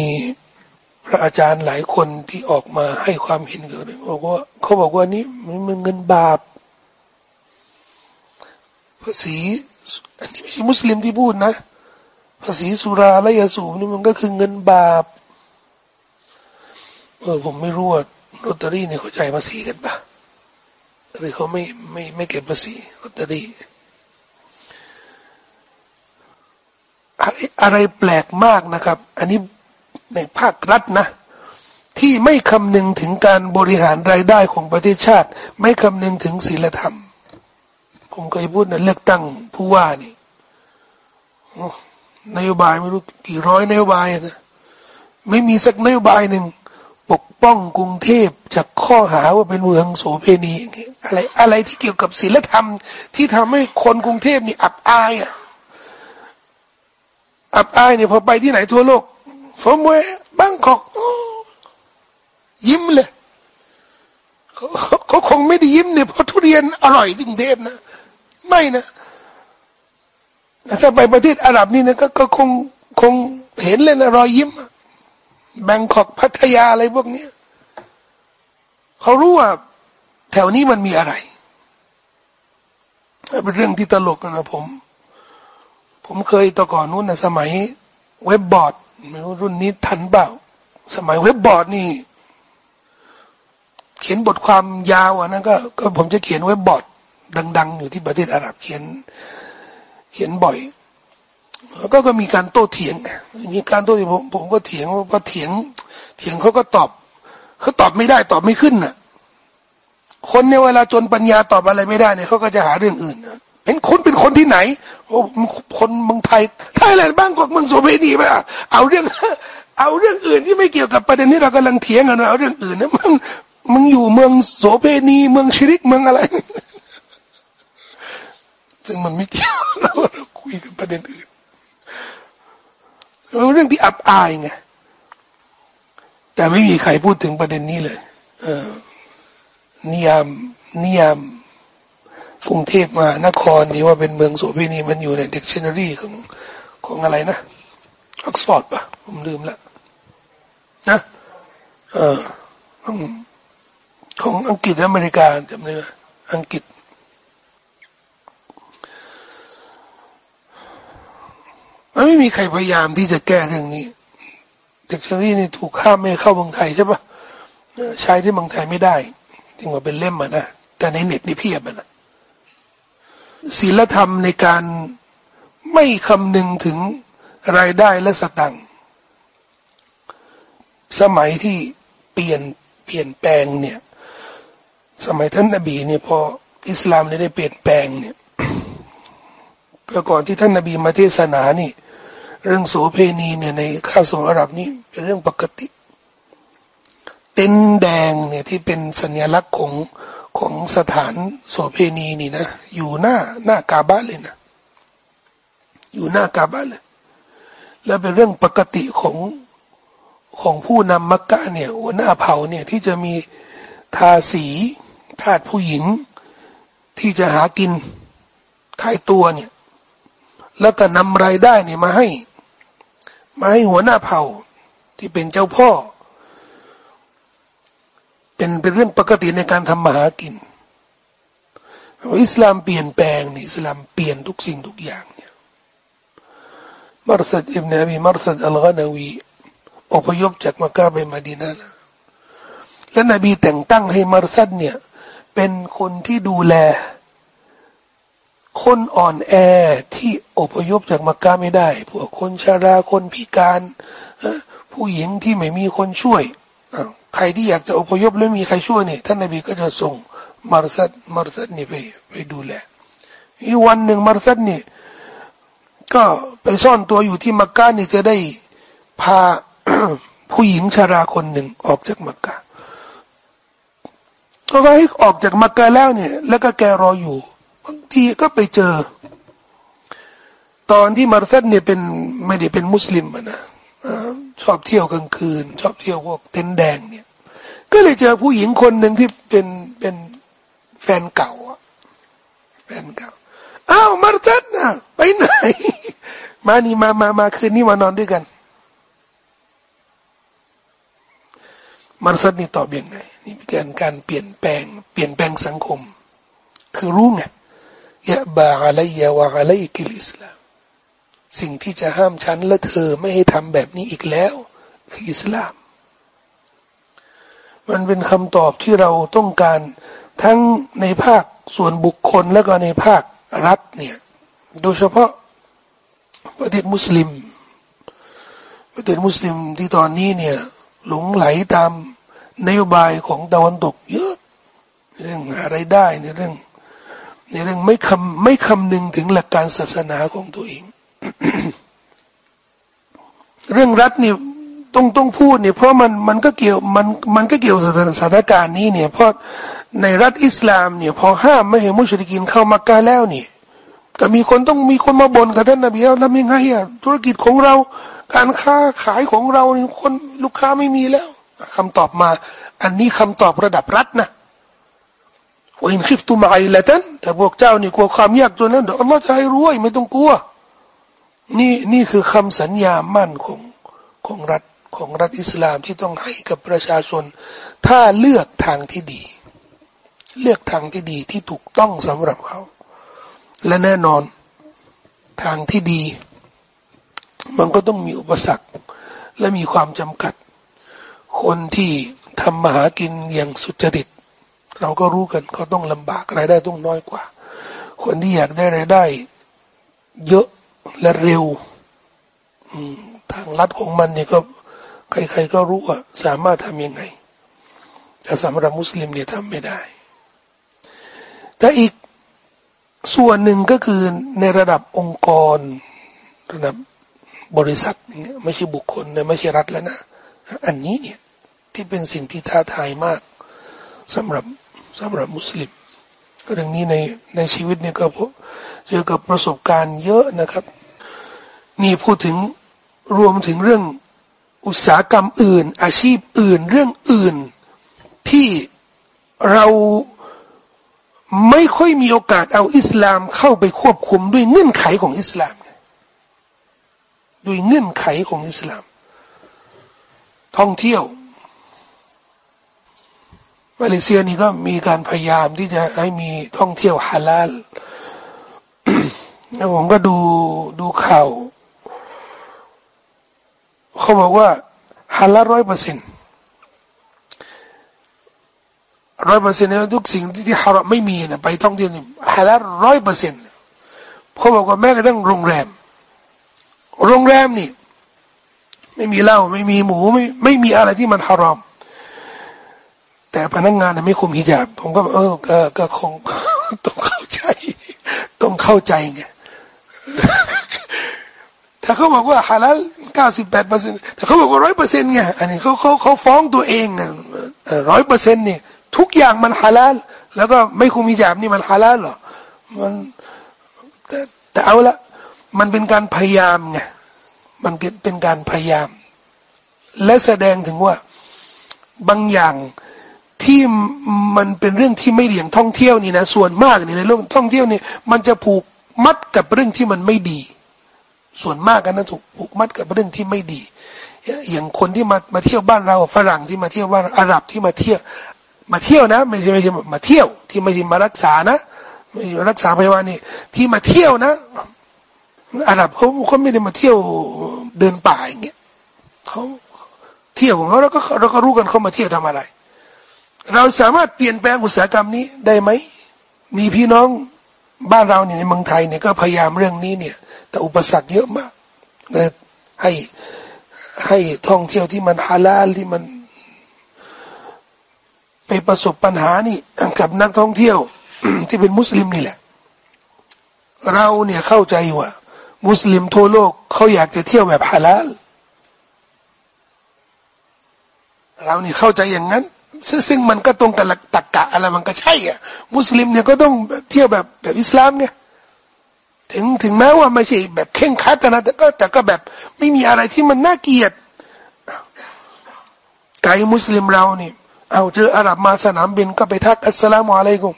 พระอาจารย์หลายคนที่ออกมาให้ความเห็นกันบอกว่าเขาบอกว่านี่มันเงินบาปภาษีอันนี้ไม่ใช่มุสลิมที่พูดนะภาษีสุราและยาสูบนี่มันก็คือเงินบาป เออผมไม่รู้ว่าลอตเตอรี่เนี่ยเขาจ่ายภาษีกันปะหรือเขาไม่ไม่ไม่เก็บภาษีลอตเตอรี่อะไรอะไรแปลกมากนะครับ อันนี้ในภาครัฐนะ ที่ไม่คำนึงถึงการบริหารรายได้ของประเทศชาติ ไม่คำนึงถึงศีลธรรม ผมเคยพูดนะเลือกตั้งผู้ว่านี่นโยบายไม่รู้กี่ร้อยนโยบายนะไม่มีสักนโยบายหนึ่ง ป้องกรุงเทพจากข้อหาว่าเป็นเมืองโสเพณีอะไร อะไรที่เกี่ยวกับศีลธรรม ที่ทำให้คนกรุงเทพนี่อับอายอะอับอายเนี่ยพอไปที่ไหนทั่วโลกฟอร์มเวบังกอกยิ้มเลยเขาเขาคงไม่ได้ยิ้มเนี่ยเพราะทุเรียนอร่อยจริงเทพนะ ไม่นะถ้าไปประเทศอาหรับนี่นะก็ก็คงคงเห็นเลยนะรอยยิ้ม แบงคอกพัทยาอะไรพวกนี้เขารู้ว่า แถวนี้มันมีอะไรเป็นเรื่องที่ตลกนะผม ผมเคยต่ก่อนนู้นนะสมัย เว็บบอร์ดไม่รู้รุ่นนี้ทันเปล่า สมัยเว็บบอร์ดนี่ เขียนบทความยาวอะนะก็ก็ผมจะเขียนเว็บบอร์ดดัง ๆ อยู่ที่ประเทศอาหรับเขียน เขียนบ่อย แล้วก็ก็มีการโต้เถียงมีการโต้เถียงผมผมก็เถียงว่าเถียง เถียงเขาก็ตอบเขาตอบไม่ได้ตอบไม่ขึ้นน่ะ คนในเวลาจนปัญญาตอบอะไรไม่ได้เนี่ยเขาก็จะหาเรื่องอื่นเป็นคนเป็นคนที่ไหนโอ้คนเมืองไทยไทยอะไรบ้างก็เมืองโสเภณีไปอะเอาเรื่อง เอาเรื่องอื่นที่ไม่เกี่ยวกับประเด็นที่เรากำลังเถียงกันเอาเรื่องอื่นนะมึงมึงอยู่เมืองโสเภณีเมืองชิริกเมืองอะไรซึ่งมันไม่เกี่ยวเราคุยกันประเด็นอื่น มันเรื่องที่อับอายไงแต่ไม่มีใครพูดถึงประเด็นนี้เลยเออนิยามนิยามกรุงเทพมานครนี่ว่าเป็นเมืองโสเภณีมันอยู่ในเด็กชันนารีของของอะไรนะออกซฟอร์ดปะผมลืมละนะเออของอังกฤษและอเมริกาจำได้ไหมอังกฤษ มันไม่มีใครพยายามที่จะแก้เรื่องนี้ เด็กชารีนี่ถูกห้ามไม่เข้าเมืองไทยใช่ปะใช้ที่เมืองไทยไม่ได้ถึงว่าเป็นเล่มอะนะแต่ในเน็ตนี่เพียบนะศีลธรรมในการไม่คำนึงถึงรายได้และสตังค์สมัยที่เปลี่ยนเปลี่ยนแปลงเนี่ย สมัยท่านนบีเนี่ยพออิสลามได้เปลี่ยนแปลงเนี่ยก็ก่อนที่ท่านนบีมาเทศนานี่ เรื่องโสเพณีเนี่ยในข้าวสงอาหรับนี่เป็นเรื่องปกติ เต็นแดงเนี่ยที่เป็นสัญลักษณ์ของของสถานโสเพณีนี่นะอยู่หน้าหน้ากาบ้านเลยนะอยู่หน้ากาบ้านเลย แล้วเป็นเรื่องปกติของของผู้นำมักกะเนี่ยหัวหน้าเผ่าเนี่ยที่จะมีทาสีทาสผู้หญิง ที่จะหากินขายตัวเนี่ย แล้วก็นำรายได้เนี่ยมาให้ มาให้หัวหน้าเผ่า ที่เป็นเจ้าพ่อเป็นเรื่องปกติในการทำมาหากินอิสลามเปลี่ยนแปลงนี่อิสลามเปลี่ยนทุกสิ่งทุกอย่างเนี่ยมารสัดอิบนาบีมารสัดอัลกานาวีอพยพจากมักกะไปมาดีนาแล้วและนบีแต่งตั้งให้มารสัดเนี่ย เป็นคนที่ดูแล คนอ่อนแอที่อพยพจากมักกะไม่ได้ พวกคนชาราคนพิการผู้หญิงที่ไม่มีคนช่วยใครที่อยากจะอพยพแล้วมีใครช่วยเนี่ยท่านนบีก็จะส่งมารสัดมารสัดนี่ไปไปดูแลอีวันหนึ่งมารสัดนี่ก็ไปซ่อนตัวอยู่ที่มักกะนี่จะได้พาผู้หญิงชาราคนหนึ่งออกจากมักกะก็ให้ออกจากมักกะแล้วเนี่ย แล้วก็แกรออยู่ บางทีก็ไปเจอ ตอนที่มารซัดเนี่ยเป็นไม่ได้เป็นมุสลิมนะชอบเที่ยวกลางคืน ชอบเที่ยวพวกเต็นแดงเนี่ย ก็เลยเจอผู้หญิงคนหนึ่งที่เป็นเป็นแฟนเก่าแฟนเก่าอ้าวมารซัดนะไปไหน มานี่มามามาคืนนี้มานอนด้วยกันมารซัดนี่ตอบอยังไงนี่เป็นการเปลี่ยนแปลง เปลี่ยนแปลงสังคม คือรู้ไง ยะบาอะไรยาวะอะไรกิลิสลามสิ่งที่จะห้ามฉันและเธอไม่ให้ทำแบบนี้อีกแล้ว คืออิสลาม มันเป็นคำตอบที่เราต้องการทั้งในภาคส่วนบุคคลแล้วก็ในภาครัฐเนี่ยโดยเฉพาะประเทศมุสลิม ประเทศมุสลิมที่ตอนนี้เนี่ยหลงไหลตามนโยบายของตะวันตกเยอะ เรื่องอะไรได้ในเรื่อง ในเรื่องไม่คำไม่คำนึงถึงหลักการศาสนาของตัวเอง เรื่องรัฐนี่ต้องต้องพูดเนี่ยเพราะมันมันก็เกี่ยวมันมันก็เกี่ยวกับสถานการณ์นี้เนี่ยเพราะในรัฐอิสลามเนี่ยพอห้ามไม่ให้มุชริกินเข้ามักกะแล้วเนี่ยก็มีคนต้องมีคนมาบ่นกับท่านนบีแล้วทำยังไงอะธุรกิจของเราการค้าขายของเราเนี่ยคนลูกค้าไม่มีแล้วคำตอบมา อันนี้คำตอบระดับรัฐนะ ว่าอินคิฟตุมาไอละตันแต่พวกเจ้านี่กลัวความยากตัวนั้นเดี๋ยวอัลลอฮ์จะให้รวยไม่ต้องกลัว นี่นี่คือคำสัญญามั่นของของรัฐของรัฐอิสลามที่ต้องให้กับประชาชน ถ้าเลือกทางที่ดี เลือกทางที่ดีที่ถูกต้องสำหรับเขา และแน่นอนทางที่ดี มันก็ต้องมีอุปสรรค และมีความจำกัด คนที่ทำมาหากินอย่างสุจริต เราก็รู้กันเขาต้องลำบากรายได้ต้องน้อยกว่า คนที่อยากได้รายได้ เยอะและเร็วทางลัดของมันเนี่ยก็ ใคร ๆ ก็รู้ว่าสามารถทำยังไง แต่สำหรับมุสลิมเนี่ยทำไม่ได้ แต่อีกส่วนหนึ่งก็คือในระดับองค์กร ระดับบริษัทเนี่ยไม่ใช่บุคคลนะไม่ใช่รัฐแล้วนะ อันนี้เนี่ยที่เป็นสิ่งที่ท้าทายมากสำหรับ สำหรับมุสลิมเรื่องนี้ในในชีวิตเนี่ยก็เจอกับประสบการณ์เยอะนะครับ นี่พูดถึงรวมถึงเรื่องอุตสาหกรรมอื่น อาชีพอื่น เรื่องอื่น ที่เราไม่ค่อยมีโอกาสเอาอิสลามเข้าไปควบคุมด้วยเงื่อนไขของอิสลามด้วยเงื่อนไขของอิสลาม ท่องเที่ยว มาเลเซียนี่ก็มีการพยายามที่จะให้มีท่องเที่ยวฮาลาลแล้วผมก็ดูดูข่าวเขาบอกว่าฮาลาลร้อยเปอร์เซ็นต์ร้อยเปอร์เซ็นต์นทุกสิ่งที่ที่ฮารามไม่มีนะไปท่องเที่ยวนี่ฮาลาลร้อยเปอร์เซ็นต์เขาบอกว่าแม้กระทั่งโรงแรม โรงแรมนี่ ไม่มีเหล้าไม่มีหมูไม่ไม่มีอะไรที่มันฮารอม แต่พนักงงานไม่คุมฮิญาบ ผมก็เออก็ก็คงต้องเข้าใจ ต้องเข้าใจไงถ้าเขาบอกว่าฮาลาลเก้าสิบแปดเปอร์เซ็นต์แต่เขาบอกว่าร้อยเปอร์เซ็นต์ไงอันนี้เขาเขาเขาฟ้องตัวเองร้อยเปอร์เซ็นต์เนี่ยทุกอย่างมันฮาลาลแล้วก็ไม่คุมฮิญาบนี่มันฮาลาลหรอมันแต่แต่เอาละมันเป็นการพยายามไงมันเป็นการพยายาม และแสดงถึงว่าบางอย่าง ที่มันเป็นเรื่องที่ไม่เลี่ยงท่องเที่ยวนี่นะส่วนมากนี่ในโลกท่องเที่ยวนี่มันจะผูกมัดกับเรื่องที่มันไม่ดี ส่วนมากกันนะถูกผูกมัดกับเรื่องที่ไม่ดี อย่างคนที่มามาเที่ยวบ้านเราฝรั่งที่มาเที่ยวบ้านอาหรับที่มาเที่ยว มาเที่ยวนะ ไม่ใช่ไม่ใช่มาเที่ยว ที่ไม่ใช่มารักษานะไม่ใช่มารักษาพยาบาลนี่ที่มาเที่ยวนะอาหรับเขาเขาไม่ได้มาเที่ยวเดินป่าอย่างเงี้ยเขาเที่ยวของเขาเราก็เราก็รู้กันเขามาเที่ยวทำอะไร เราสามารถเปลี่ยนแปลงอุตสาหกรรมนี้ได้ไหม มีพี่น้องบ้านเราเนี่ยในเมืองไทยเนี่ยก็พยายามเรื่องนี้เนี่ย แต่อุปสรรคเยอะมากนะให้ให้ท่องเที่ยวที่มันฮาลาลที่มัน ไปประสบปัญหานี่กับนักท่องเที่ยวที่เป็นมุสลิมนี่แหละ เราเนี่ยเข้าใจว่า มุสลิมทั่วโลกเขาอยากจะเที่ยวแบบฮาลาลเรานี่เข้าใจอย่างนั้น ซึ่งมันก็ตรงกับหลักตรกกะอะไรมันก็ใช่อะมุสลิมเนี่ยก็ต้องเที่ยวแบบแบบอิสลามไงถึงถึงแม้ว่าไม่ใช่แบบเข่งคัดนะแต่ก็แต่ก็แบบไม่มีอะไรที่มันน่าเกลียดไกมุสลิมเราเนี่ยเอาเจออาหรับมาสนามบินก็ไปทักอัสสลามุอะลัยกุม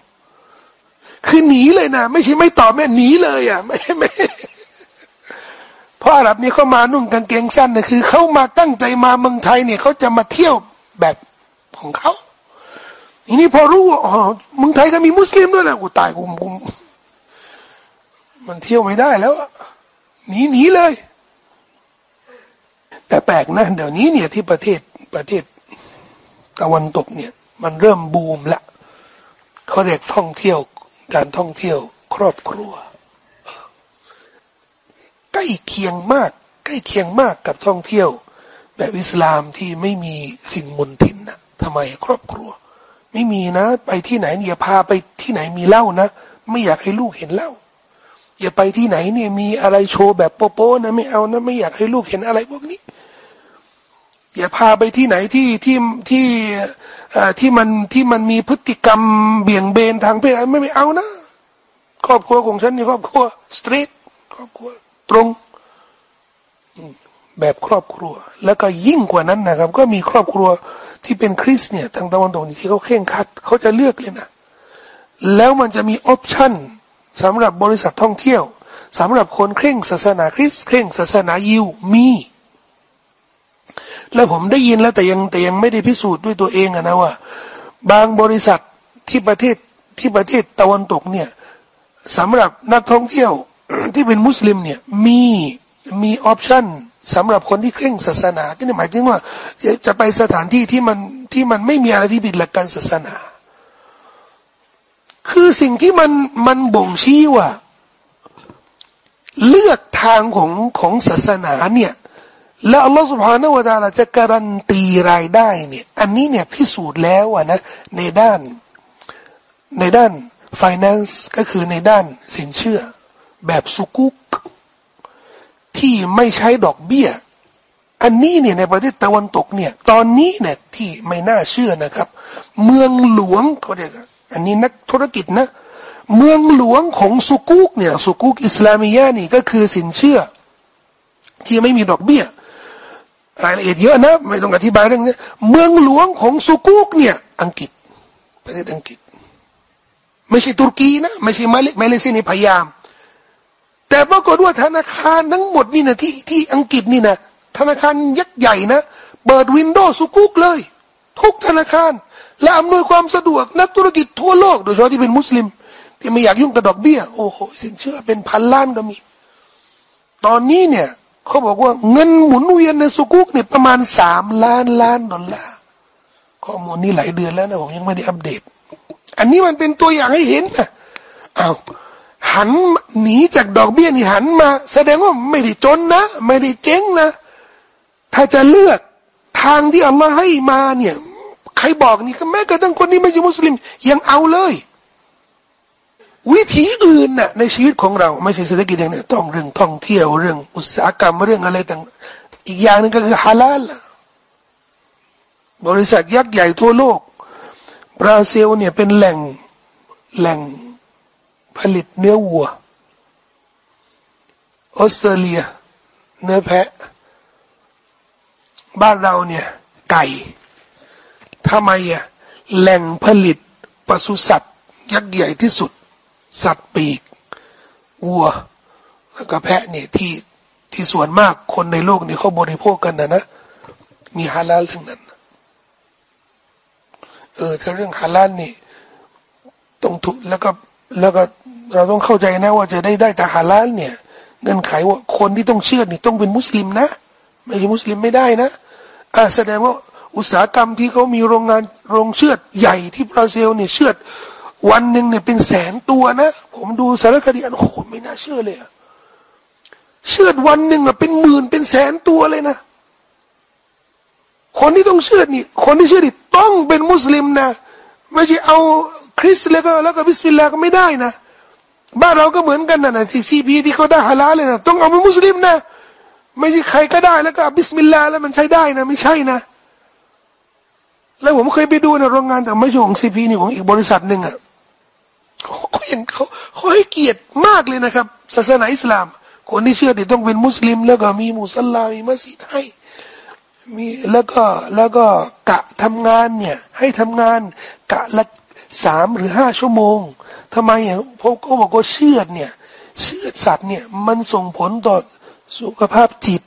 คือหนีเลยนะ ไม่ใช่ไม่ตอบแม่หนีเลยอะไม่ไม่เพราะอาหรับนี่เขามานุ่งกางเกงสั้นเนะคือเขามาตั้งใจมาเมืองไทยเนี่ยเขาจะมาเที่ยวแบบ ของเขาทีนี้พอรู้ว่าอ๋อเมืองไทยก็มีมุสลิมด้วยนะกูตายกูกูมันเที่ยวไม่ได้แล้วหนีหนีเลย แต่แปลกนะเดี๋ยวนี้เนี่ยที่ประเทศประเทศตะวันตกเนี่ย มันเริ่มบูมละเขาเรียกท่องเที่ยวการท่องเที่ยว ครอบครัว ใกล้เคียงมาก ใกล้เคียงมากกับท่องเที่ยว แบบอิสลามที่ไม่มีสิ่งมนทินนะ ทำไมครอบครัว ไม่มีนะ ไปที่ไหนอย่าพาไปที่ไหนมีเหล้านะ ไม่อยากให้ลูกเห็นเหล้าอย่าไปที่ไหนเนี่ยมีอะไรโชว์แบบโป๊ะนะไม่เอานะ ไม่อยากให้ลูกเห็นอะไรพวกนี้ อย่าพาไปที่ไหนที่ที่ที่ที่มันที่มันมีพฤติกรรมเบี่ยงเบนทางเพศไม่ไม่เอานะ ครอบครัวของฉันนี่ครอบครัว straight ครอบครัวตรงแบบครอบครัว แล้วก็ยิ่งกว่านั้นนะครับ ก็มีครอบครัว ที่เป็นคริสต์เนี่ยทางตะวันตกนี่ที่เขาเคร่งครัดเขาจะเลือกเลยนะแล้วมันจะมี option สำหรับบริษัทท่องเที่ยวสำหรับคนเคร่งศาสนาคริสต์เคร่งศาสนายิวมี แล้วผมได้ยินแล้วแต่ยังแต่ยังไม่ได้พิสูจน์ด้วยตัวเองอะนะว่า บางบริษัทที่ประเทศที่ประเทศตะวันตกเนี่ยสำหรับนักท่องเที่ยวที่เป็นมุสลิมเนี่ยมีมีออปชั่น สำหรับคนที่เคร่งศาสนาที่หมายถึงว่า จะไปสถานที่ที่มันที่มันไม่มีอะไรที่ผิดหลักการศาสนา คือสิ่งที่มันมันบ่งชี้ว่า เลือกทางของของศาสนาเนี่ยแล้วอัลลอฮฺสุบฮานาวะตาลาจะการันตีรายได้เนี่ยอันนี้เนี่ยพิสูจน์แล้วอะนะในด้านในด้าน finance ก็คือในด้านสินเชื่อแบบสุกุก ที่ไม่ใช้ดอกเบี้ย อันนี้เนี่ยในประเทศตะวันตกเนี่ย ตอนนี้เนี่ยที่ไม่น่าเชื่อนะครับ เมืองหลวงเขาเรียกอันนี้นักธุรกิจนะ เมืองหลวงของสุกุกเนี่ยสุกุกอิสลามียะนี่ก็คือสินเชื่อ ที่ไม่มีดอกเบี้ยรายละเอียดเยอะนะไม่ต้องอธิบายเรื่องนี้เมืองหลวงของสุกุกเนี่ย อังกฤษประเทศอังกฤษ ไม่ใช่ตุรกีนะ ไม่ใช่มาเลมาเลเซียนี่พยายาม แต่ปรากฏว่าธนาคารทั้งหมดนี่นะที่ที่อังกฤษนี่นะธนาคารยักษ์ใหญ่นะ เปิดวินโดว์สุกุกเลย ทุกธนาคาร และอำนวยความสะดวกนักธุรกิจทั่วโลก โดยเฉพาะที่เป็นมุสลิม ที่ไม่อยากยุ่งกับดอกเบี้ย โอ้โหสินเชื่อเป็นพันล้านก็มี ตอนนี้เนี่ยเขาบอกว่าเงินหมุนเวียนในสุกุกเนี่ยประมาณสามล้านล้านดอลลาร์ข้อมูลนี้หลายเดือนแล้วนะผมยังไม่ได้อัปเดต อันนี้มันเป็นตัวอย่างให้เห็นนะอ้าว หันหนีจากดอกเบี้ยนี่หันมา แสดงว่าไม่ได้จนนะ ไม่ได้เจ๊งนะ ถ้าจะเลือกทางที่อัลลอฮ์ให้มาเนี่ย ใครบอกนี่ก็แม้กระทั่งคนที่ไม่ใช่มุสลิม ยังเอาเลย วิธีอื่นน่ะในชีวิตของเรา ไม่ใช่เศรษฐกิจอย่างนี้ต้องเรื่องท่องเที่ยวเรื่อง อุตสาหกรรมเรื่องอะไรต่างอีกอย่างนึงก็คือฮาลาลบริษัทยักษ์ใหญ่ทั่วโลกบราซิลเนี่ยเป็นแหล่งแหล่ง ผลิตเนื้อวัว ออสเตรเลีย เนื้อแพะ บ้านเราเนี่ย ไก่ทำไมอะแหล่งผลิตปศุสัตว์ ยักษ์ใหญ่ที่สุด สัตว์ปีก วัว แล้วก็แพะเนี่ยที่ที่ส่วนมากคนในโลกนี่เขาบริโภคกันนะนะ มีฮาลาลทั้งนั้น เออถ้าเรื่องฮาลาลนี่ ต้องถูกแล้วก็แล้วก็ เราต้องเข้าใจนะ ว่าจะได้ได้แต่ฮาลาลเนี่ยเงื่อนไขว่าคนที่ต้องเชื่อนี่ต้องเป็นมุสลิมนะ ไม่ใช่มุสลิมไม่ได้นะอ่าแสดงว่าอุตสาหกรรมที่เขามีโรงงานโรงเชือดใหญ่ที่บราซิลเนี่ยเชือดวันหนึ่งเนี่ยเป็นแสนตัวนะ ผมดูสารคดีอันโอ้โหไม่น่าเชื่อเลยเชือดวันหนึ่งอะเป็นหมื่นเป็นแสนตัวเลยนะ คนที่ต้องเชื่อนี่ คนที่เชื่อนี่ต้องเป็นมุสลิมนะ ไม่ใช่เอาคริสแล้วก็แล้วก็บิสมิลลาห์ก็ไม่ได้นะ บ้านเราก็เหมือนกันนะนะที่ซีพีที่เขาได้ฮาลาลยนะต้องเอาเป็นมุสลิมนะไม่ใช่ใครก็ได้แล้วก็บิสมิลลาห์แล้วมันใช้ได้นะ ไม่ใช่นะ แล้วผมเคยไปดูในโรงงานแต่ไม่ใช่ของซีพีนี่ของอีกบริษัทหนึ่งอะเขาอยังเขาเขาให้เกียรติมากเลยนะครับ ศาสนาอิสลาม คนที่เชือดที่ต้องเป็นมุสลิม แล้วก็มีมุศ็อลลามีมัสยิดให้มีแล้วก็แล้วก็กะทำงานเนี่ย ให้ทำงานกะละสามหรือห้าชั่วโมง ทำไมอะเพราะเขาบอกว่าเชื่อเนี่ย เชื่อสัตว์เนี่ย มันส่งผลต่อสุขภาพจิต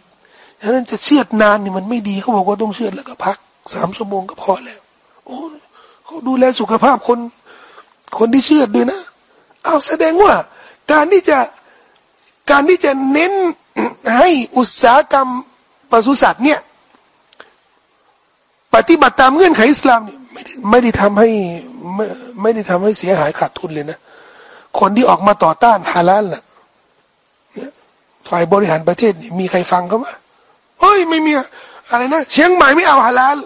ฉะนั้นจะเชื่อนานนี่มันไม่ดีเขาบอกว่าต้องเชื่อแล้วก็พักสามชั่วโมงก็พอแล้วโอ้เขาดูแลสุขภาพคน คนที่เชื่อด้วยนะ เอาแสดงว่า การที่จะการที่จะเน้นให้อุตสาหกรรมปศุสัตว์เนี่ย ปฏิบัติตามเงื่อนไขอิสลามนี่ ไม่ได้ไม่ได้ทำให้ไม่ไม่ได้ทำให้เสียหายขาดทุนเลยนะคนที่ออกมาต่อต้านฮาลาลน่ะเนี่ยฝ่ายบริหารประเทศมีใครฟังเขาไหมเฮ้ยไม่มีอะไรนะเชียงใหม่ไม่เอาฮาลาล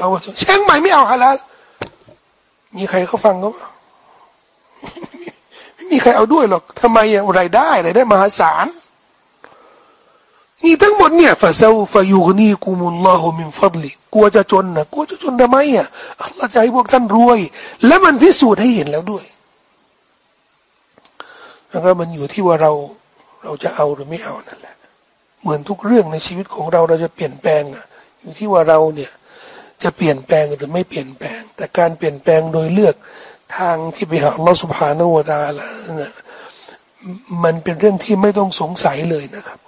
เอาเชียงใหม่ไม่เอาฮาลาลมีใครเขาฟังเขาไหมไม่มีใครเอาด้วยหรอกทำไมอะรได้รายได้มหาศาล นี่ทั้งหมดเนี่ยฟาซาฟายูนีกุมุลลอฮุมินฟัดลิกลัวจะจนนะกลัวจะจนทำไมอะอัลลอฮ์จะให้พวกท่านรวย และมันพิสูจน์ให้เห็นแล้วด้วยแล้วก็มันอยู่ที่ว่าเราเราจะเอาหรือไม่เอานั่นแหละ เหมือนทุกเรื่องในชีวิตของเราเราจะเปลี่ยนแปลงอะ อยู่ที่ว่าเราเนี่ยจะเปลี่ยนแปลงหรือไม่เปลี่ยนแปลง แต่การเปลี่ยนแปลงโดยเลือกทางที่ไปหาลอสุบฮานาอูตาละนะมันเป็นเรื่องที่ไม่ต้องสงสัยเลยนะครับ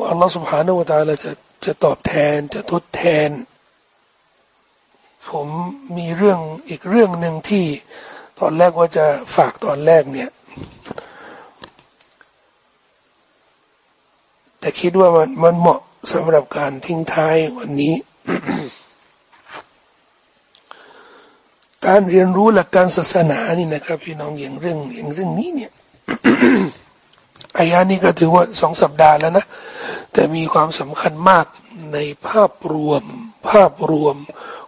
ว่าอัลลอฮฺสุบฮานาวตาลาจะจะตอบแทนจะทดแทน ผมมีเรื่องอีกเรื่องหนึ่งที่ตอนแรกว่าจะฝากตอนแรกเนี่ย แต่คิดว่ามันมันเหมาะสำหรับการทิ้งท้ายวันนี้ การเรียนรู้หลักการศาสนานี่นะครับ พี่น้องอย่างเรื่องอย่างเรื่องนี้เนี่ยอายานี้ก็ถือว่าสองสัปดาห์แล้วนะ แต่มีความสำคัญมากในภาพรวม ภาพรวม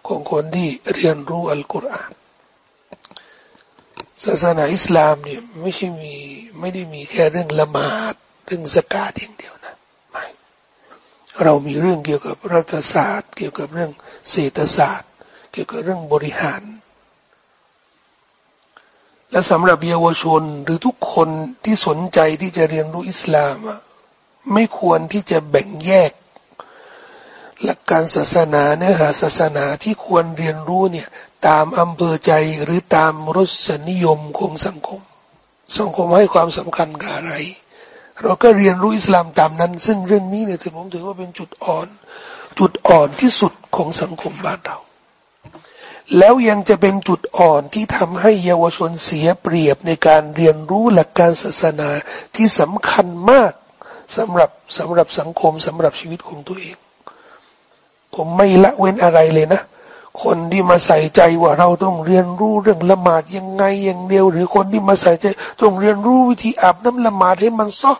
ของคนที่เรียนรู้อัลกุรอานศาสนาอิสลามเนี่ยไม่ใช่มีไม่ได้มีแค่เรื่องละหมาดเรื่องสกาดอย่างเดียวนะไม่เรามีเรื่องเกี่ยวกับรัฐศาสตร์ เกี่ยวกับเรื่องเศรษฐศาสตร์ เกี่ยวกับเรื่องบริหาร และสำหรับเยาวชนหรือทุกคนที่สนใจที่จะเรียนรู้อิสลามอะ ไม่ควรที่จะแบ่งแยก หลักการศาสนาเนื้อหาศาสนาที่ควรเรียนรู้เนี่ยตามอำเภอใจหรือตามรสนิยมของสังคม สังคมให้ความสำคัญกับอะไร เราก็เรียนรู้อิสลามตามนั้น ซึ่งเรื่องนี้เนี่ยถือผมถือว่าเป็นจุดอ่อน จุดอ่อนที่สุดของสังคมบ้านเราแล้วยังจะเป็นจุดอ่อนที่ทำให้เยาวชนเสียเปรียบในการเรียนรู้หลักการศาสนาที่สำคัญมาก สำหรับสำหรับสังคมสำหรับชีวิตของตัวเอง ผมไม่ละเว้นอะไรเลยนะ คนที่มาใส่ใจว่าเราต้องเรียนรู้เรื่องละหมาดยังไงอย่างเดียว หรือคนที่มาใส่ใจต้องเรียนรู้วิธีอาบน้ำละหมาดให้มันซอ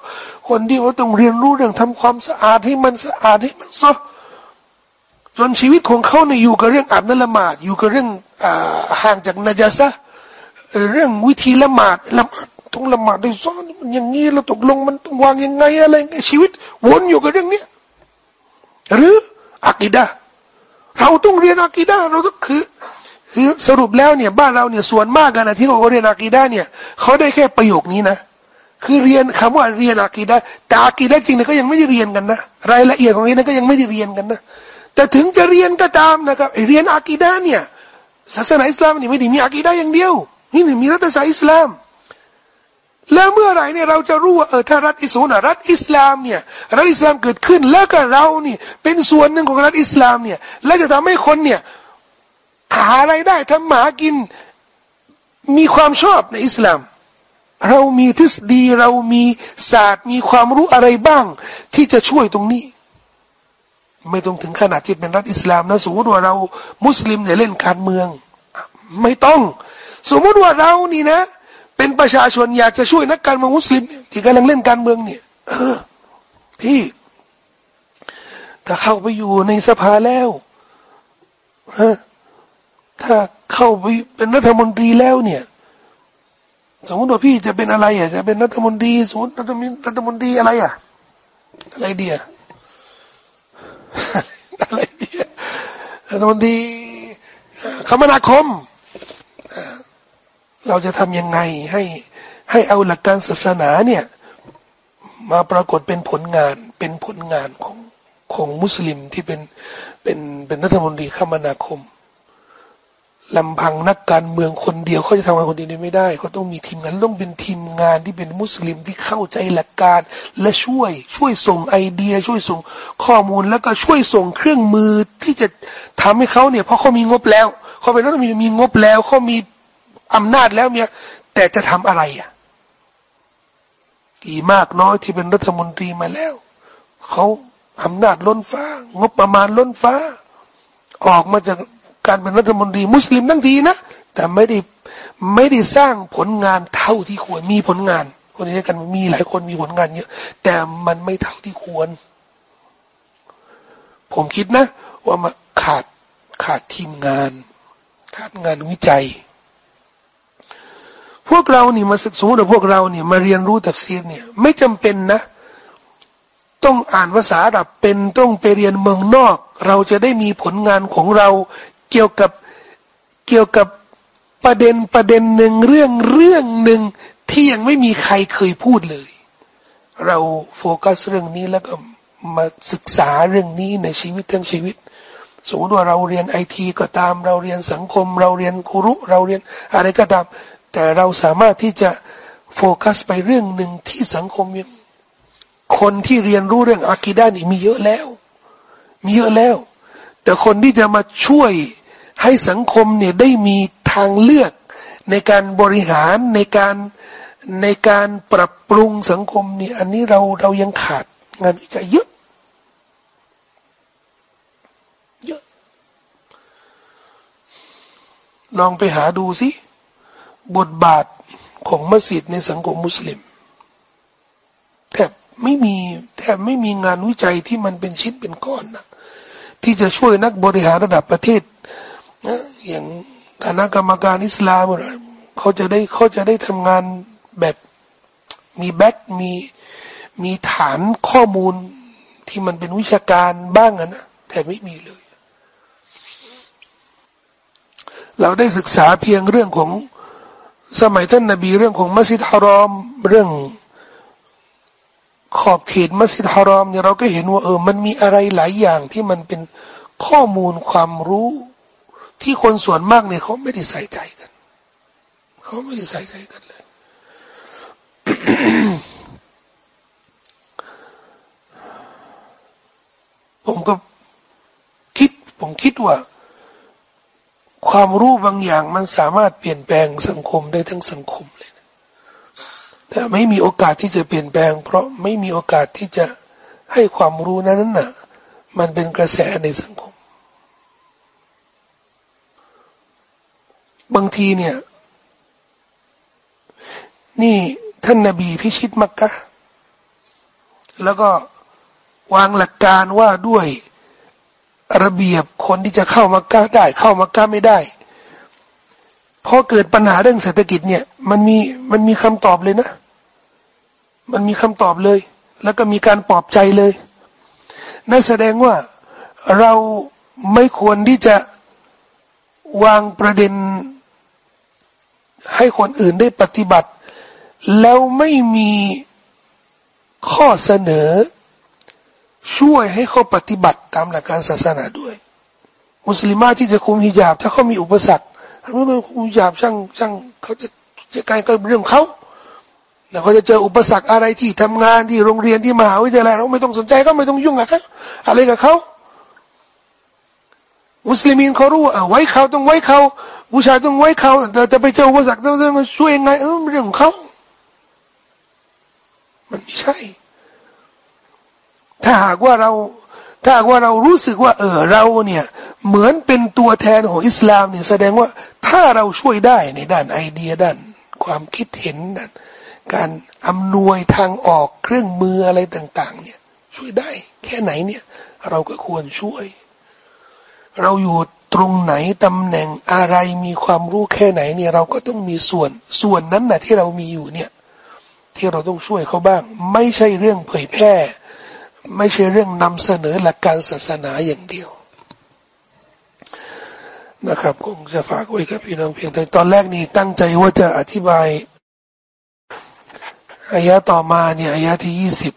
คนที่ว่าต้องเรียนรู้เรื่องทำความสะอาดให้มันสะอาดให้มันซอจนชีวิตของเขาเนี่ยอยู่กับเรื่องอาบน้ำละหมาดอยู่กับเรื่องอ่าห่างจากนาจาซะเรื่องวิธีละหมาดละหมาด ต้องละหมาดด้วยซ้อนมันอย่างนี้เราตกลงมันต้องวางยังไงอะไรชีวิต วนอยู่กับเรื่องนี้หรืออักีดะเราต้องเรียนอักีดะเราต้องคือคือสรุปแล้วเนี่ยบ้านเราเนี่ยส่วนมากกันนะที่เขาเรียนอักีดะเนี่ยเขาได้แค่ประโยคนี้นะ คือเรียนคำว่าเรียนอักีดะแต่อักีดะจริงเนี่ยก็ยังไม่ได้เรียนกันนะรายละเอียดของนี้นะก็ยังไม่ได้เรียนกันนะแต่ถึงจะเรียนก็ตามนะครับเรียนอักีดะเนี่ยศาสนาอิสลามนี่ไม่ได้มีอักีดะอย่างเดียวนี่มีรัฐศาสตร์อิสลาม แล้วเมื่อไหร่เนี่ยเราจะรู้ว่าเออถ้ารัฐอิสลามรัฐอิสลามเนี่ยรัฐอิสลามเกิดขึ้นแล้วก็เรานี่เป็นส่วนหนึ่งของรัฐอิสลามเนี่ยแล้วจะทำให้คนเนี่ยหาอะไรได้ทำหมากินมีความชอบในอิสลาม เรามีทฤษฎีเรามีศาสตร์มีความรู้อะไรบ้าง ที่จะช่วยตรงนี้ ไม่ต้องถึงขนาดที่เป็นรัฐอิสลามนะสมมติว่าเรา มุสลิมเนี่ยเล่นการเมือง ไม่ต้อง สมมติว่าเรานี่นะ เป็นประชาชนอยากจะช่วยนักการเมืองมุสลิมที่กำลังเล่นการเมืองเนี่ย เออ พี่ ถ้าเข้าไปอยู่ในสภาแล้วฮะถ้าเข้าไปเป็นรัฐมนตรีแล้วเนี่ย สมมติว่าพี่จะเป็นอะไรอะจะเป็นรัฐมนตรีสมมติรัฐมนตรีรัฐมนตรีอะไรอะอะไรเดียอะไรเดียรัฐมนตรีคมนาคม เราจะทำยังไงให้ให้เอาหลักการศาสนาเนี่ยมาปรากฏเป็นผลงานเป็นผลงานของของมุสลิมที่เป็นเป็นเป็นรัฐมนตรีคมนาคมลำพังนักการเมืองคนเดียวเขาจะทำงานคนเดียวไม่ได้เขาต้องมีทีมงานต้องเป็นทีมงานที่เป็นมุสลิมที่เข้าใจหลักการ และช่วยช่วยส่งไอเดีย ช่วยส่งข้อมูลแล้วก็ช่วยส่งเครื่องมือที่จะทำให้เขาเนี่ยเพราะเขามีงบแล้วเขาเป็นรัฐมนตรีมีงบแล้วเขามี อำนาจแล้วเนี่ย แต่จะทำอะไรอะ กี่มากน้อยที่เป็นรัฐมนตรีมาแล้วเขาอำนาจล้นฟ้า งบประมาณล้นฟ้า ออกมาจากการเป็นรัฐมนตรีมุสลิมทั้งทีนะแต่ไม่ได้ไม่ได้สร้างผลงานเท่าที่ควรมีผลงาน คนนี้กันมีหลายคนมีผลงานเยอะแต่มันไม่เท่าที่ควร ผมคิดนะ ว่ามาขาดขาดทีมงาน ขาดงานวิจัย พวกเรานี่มาสมมติว่าพวกเราเนี่ยมาเรียนรู้ตัฟซีรเนี่ย ไม่จำเป็นนะ ต้องอ่านภาษาอาหรับเป็นต้องไปเรียนเมืองนอก เราจะได้มีผลงานของเราเกี่ยวกับเกี่ยวกับประเด็นประเด็นหนึ่งเรื่องเรื่องหนึ่งที่ยังไม่มีใครเคยพูดเลย เราโฟกัสเรื่องนี้แล้วก็มาศึกษาเรื่องนี้ในชีวิตทั้งชีวิต สมมติว่าเราเรียนไอทีก็ตาม เราเรียนสังคม เราเรียนครุเราเรียนอะไรก็ตาม แต่เราสามารถที่จะโฟกัสไปเรื่องหนึ่งที่สังคมยังคนที่เรียนรู้เรื่องอากีดานี่มีเยอะแล้ว มีเยอะแล้ว แต่คนที่จะมาช่วยให้สังคมเนี่ยได้มีทางเลือกในการบริหารในการในการปรับปรุงสังคมเนี่ยอันนี้เราเรายังขาดงานวิจัยเยอะเยอะ ลองไปหาดูสิ บทบาทของมัสยิดในสังคมมุสลิมแทบไม่มีแทบไม่มีงานวิจัยที่มันเป็นชิ้นเป็นก้อนนะที่จะช่วยนักบริหารระดับประเทศนะอย่างคณะกรรมการอิสลามเขาจะได้เขาจะได้ทำงานแบบมีแบ็กมีมีฐานข้อมูลที่มันเป็นวิชาการบ้างนะแต่ไม่มีเลย เราได้ศึกษาเพียงเรื่องของ สมัยท่านนาบีเรื่องของมัสยิดฮารอมเรื่องขอบเขตมัสยิดฮารอมเนี่ยเราก็เห็นว่าเออมันมีอะไรหลายอย่างที่มันเป็นข้อมูลความรู้ ที่คนส่วนมากเนี่ยเขาไม่ได้ใส่ใจกันเขาไม่ได้ใส่ใจกันเลย ผมก็คิดผมคิดว่า ความรู้บางอย่างมันสามารถเปลี่ยนแปลงสังคมได้ทั้งสังคมเลยนะแต่ไม่มีโอกาสที่จะเปลี่ยนแปลง เพราะไม่มีโอกาสที่จะให้ความรู้นั้นน่ะ มันเป็นกระแสในสังคม บางทีเนี่ย นี่ท่านนาบีพิชิตมักกะแล้วก็วางหลักการว่าด้วย ระเบียบคนที่จะเข้ามักกะได้เข้ามักกะไม่ได้พอเกิดปัญหาเรื่องเศรษฐกิจเนี่ย มันมีมันมีคำตอบเลยนะ มันมีคำตอบเลย แล้วก็มีการปลอบใจเลยนั่นแสดงว่าเราไม่ควรที่จะวางประเด็น ให้คนอื่นได้ปฏิบัติ แล้วไม่มีข้อเสนอ ช่วยให้เขาปฏิบัติตามหลักการศาสนาด้วย มุสลิมาที่จะคุมฮิญาบ ถ้าเขามีอุปสรรคถ้าเขาคุมฮิญาบช่างช่างเขาจะจะกลายก็เรื่องเขาแล้วเขาจะเจออุปสรรคอะไรที่ทำงานที่โรงเรียนที่มหาวิทยาลัยเราไม่ต้องสนใจก็ไม่ต้องยุ่งกับเขาอะไรกับเขามุสลิมีนเขารู้ว่าไว้เขาต้องไว้เขาผู้ชายต้องไว้เขาแต่จะไปเจออุปสรรคต้องช่วยยังไงเออเรื่องของเขามันไม่ใช่ ถ้าหากว่าเราถ้าหากว่าเรารู้สึกว่า เออเราเนี่ยเหมือนเป็นตัวแทนของอิสลามเนี่ยแสดงว่าถ้าเราช่วยได้ในด้านไอเดียด้าน ความคิดเห็นด้านการอำนวยทางออกเครื่องมืออะไรต่าง ๆ เนี่ย ช่วยได้ แค่ไหนเนี่ย เราก็ควรช่วย เราอยู่ตรงไหนตำแหน่งอะไรมีความรู้แค่ไหนเนี่ย เราก็ต้องมีส่วนส่วนนั้นนะที่เรามีอยู่เนี่ย ที่เราต้องช่วยเขาบ้าง ไม่ใช่เรื่องเผยแพร่ ไม่ใช่เรื่องนำเสนอหลักการศาสนาอย่างเดียวนะครับคงจะฝากไว้กับพี่น้องเพียงแต่ตอนแรกนี่ตั้งใจว่าจะอธิบายอายะต่อมาเนี่ยอายะที่ยี่สิบ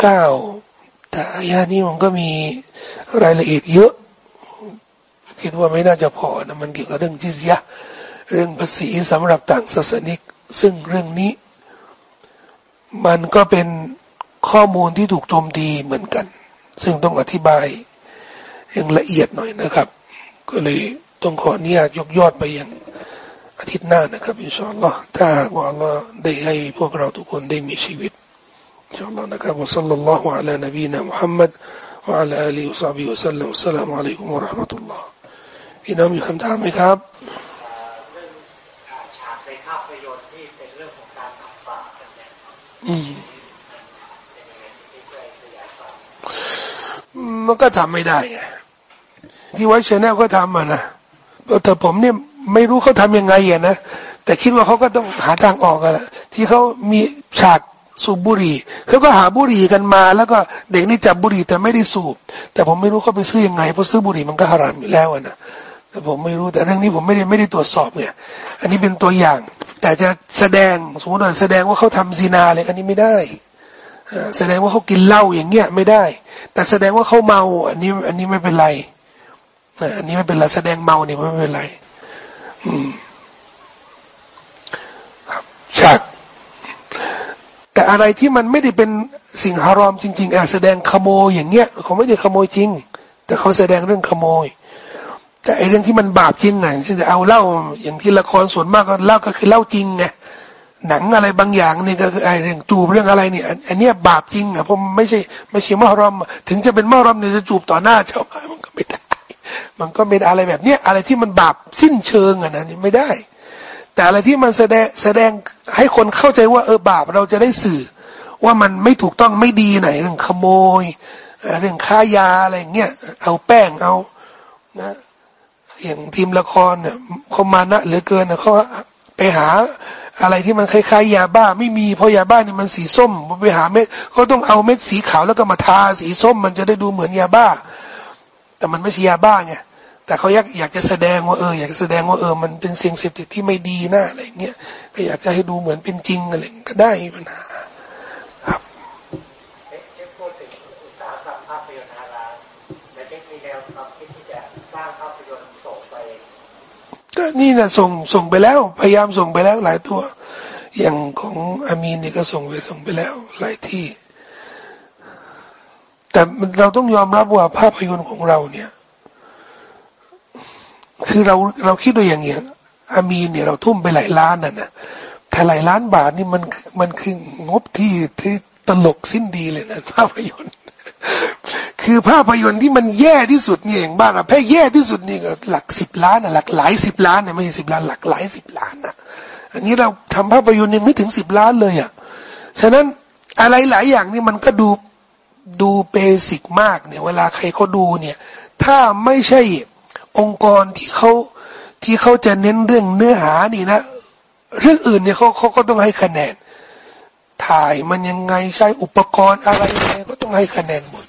เก้าแต่อายะนี้มันก็มีรายละเอียดเยอะ คิดว่าไม่น่าจะพอนะมันเกี่ยวกับเรื่องจิซยะเรื่องภาษีสำหรับต่างศาสนิก ซึ่งเรื่องนี้ มันก็เป็น ข้อมูลที่ถูกโจมตีเหมือนกัน ซึ่งต้องอธิบายอย่างละเอียดหน่อยนะครับ ก็เลยต้องขออนุญาตยกยอดไปอย่างอาทิตย์หน้านะครับอินชาอัลลอฮ์ถ้าว่าอัลลอฮ์ได้ให้พวกเราทุกคนได้มีชีวิตอินชาอัลลอฮ์นะครับวะสัลลัลลอฮุอะลานบีนะมุฮัมมัดวะอะลาอาลีวสซาบิอุสัลลัมอัสสลามุอะลัยกุมุรราะห์มะตุลลอฮ์พี่น้องมีคำถามไหมครับอืม มันก็ทำไม่ได้ที่ไว้ชแนลก็ทำอะนะแต่ผมเนี่ยไม่รู้เขาทำยังไงอะนะแต่คิดว่าเขาก็ต้องหาทางออกกันละที่เขามีฉากสูบบุหรี่เขาก็หาบุหรี่กันมา แล้วก็เด็กนี่จับบุหรี่แต่ไม่ได้สูบ แต่ผมไม่รู้เขาไปซื้อยังไงเพราะซื้อบุหรี่มันก็ฮารามอยู่แล้วนะแต่ผมไม่รู้แต่เรื่องนี้ผมไม่ได้ไม่ได้ตรวจสอบเนี่ย อันนี้เป็นตัวอย่าง แต่จะแสดงสมมติว่าแสดงว่าเขาทำซีนาเลยอันนี้ไม่ได้ แสดงว่าเขากินเหล้าอย่างเงี้ยไม่ได้ แต่แสดงว่าเขาเมา อันนี้ อันนี้ไม่เป็นไรอันนี้ไม่เป็นไรแสดงเมาเนี่ยไม่เป็นไร อืมครับฉากแต่อะไรที่มันไม่ได้เป็นสิ่งฮารอมจริงๆอะแสดงขโมยอย่างเงี้ยเขาไม่ได้ขโมยจริง แต่เขาแสดงเรื่องขโมย แต่ไอเรื่องที่มันบาปจริงไงเช่นจะเอาเหล่าอย่างที่ละครส่วนมากก็เล่าก็คือเหล่าจริงไง หนังอะไรบางอย่างนี่ก็คือไอเรื่องจูบเรื่องอะไรเนี่ยอันนี้บาปจริงอะเพราะไม่ใช่ไม่ใช่มารอม ถึงจะเป็นมารอมเนี่ยจะจูบต่อหน้าชาวบ้านมันก็ไม่ได้ มันก็เป็นอะไรแบบเนี้ยอะไรที่มันบาปสิ้นเชิงอะนะไม่ได้ แต่อะไรที่มันแสดงแสดงให้คนเข้าใจว่าเออบาปเราจะได้สื่อ ว่ามันไม่ถูกต้องไม่ดีไหนเรื่องขโมย เรื่องค้ายาอะไรเงี้ยเอาแป้งเอานะอย่างทีมละครเนี่ยเขามานะเหลือเกินนะเขาไปหา อะไรที่มันคล้ายๆยาบ้า ไม่มีเพราะยาบ้าเนี่ยมันสีส้มไปหาเม็ดก็ต้องเอาเม็ดสีขาวแล้วก็มาทาสีส้ม มันจะได้ดูเหมือนยาบ้า แต่มันไม่ใช่ยาบ้าไงแต่เขาอยากอยากจะแสดงว่าเอออยากจะแสดงว่าเออมันเป็นสิ่งเสพติดที่ไม่ดีนะอะไรเงี้ยก็อยากจะให้ดูเหมือนเป็นจริงอะไรก็ได้ปัญหาครับ ก็นี่นะส่งส่งไปแล้ว พยายามส่งไปแล้วหลายตัว อย่างของอามีนนี่ก็ส่งไปส่งไปแล้ว หลายที่ แต่เราต้องยอมรับว่าภาพยนตร์ของเราเนี่ย คือเราเราคิดดูอย่างเงี้ยอามีเนี่ยเราทุ่มไปหลายล้านน่ะนะแต่หลายล้านบาทนี่มันมันคืองบที่ที่ตลกสิ้นดีเลยนะภาพยนตร์ คือภาพยนตร์ที่มันแย่ที่สุดเนี่ยอย่างบ้านเราแพ้แย่ที่สุดนี่ก็หลักสิบล้านนะหลักหลายสิบล้านนะไม่ใช่สิบล้านหลักหลายสิบล้านนะอันนี้เราทำภาพยนตร์ยังไม่ถึงสิบล้านเลยอะฉะนั้นอะไรหลายอย่างนี่มันก็ดูดูเบสิกมากเนี่ยเวลาใครเขาดูเนี่ย ถ้าไม่ใช่องค์กรที่เขาที่เขาจะเน้นเรื่องเนื้อหานี่นะ เรื่องอื่นเนี่ยเขาเขาก็ต้องให้คะแนน ถ่ายมันยังไงใช้อุปกรณ์อะไรยังไงก็ต้องให้คะแนนหมด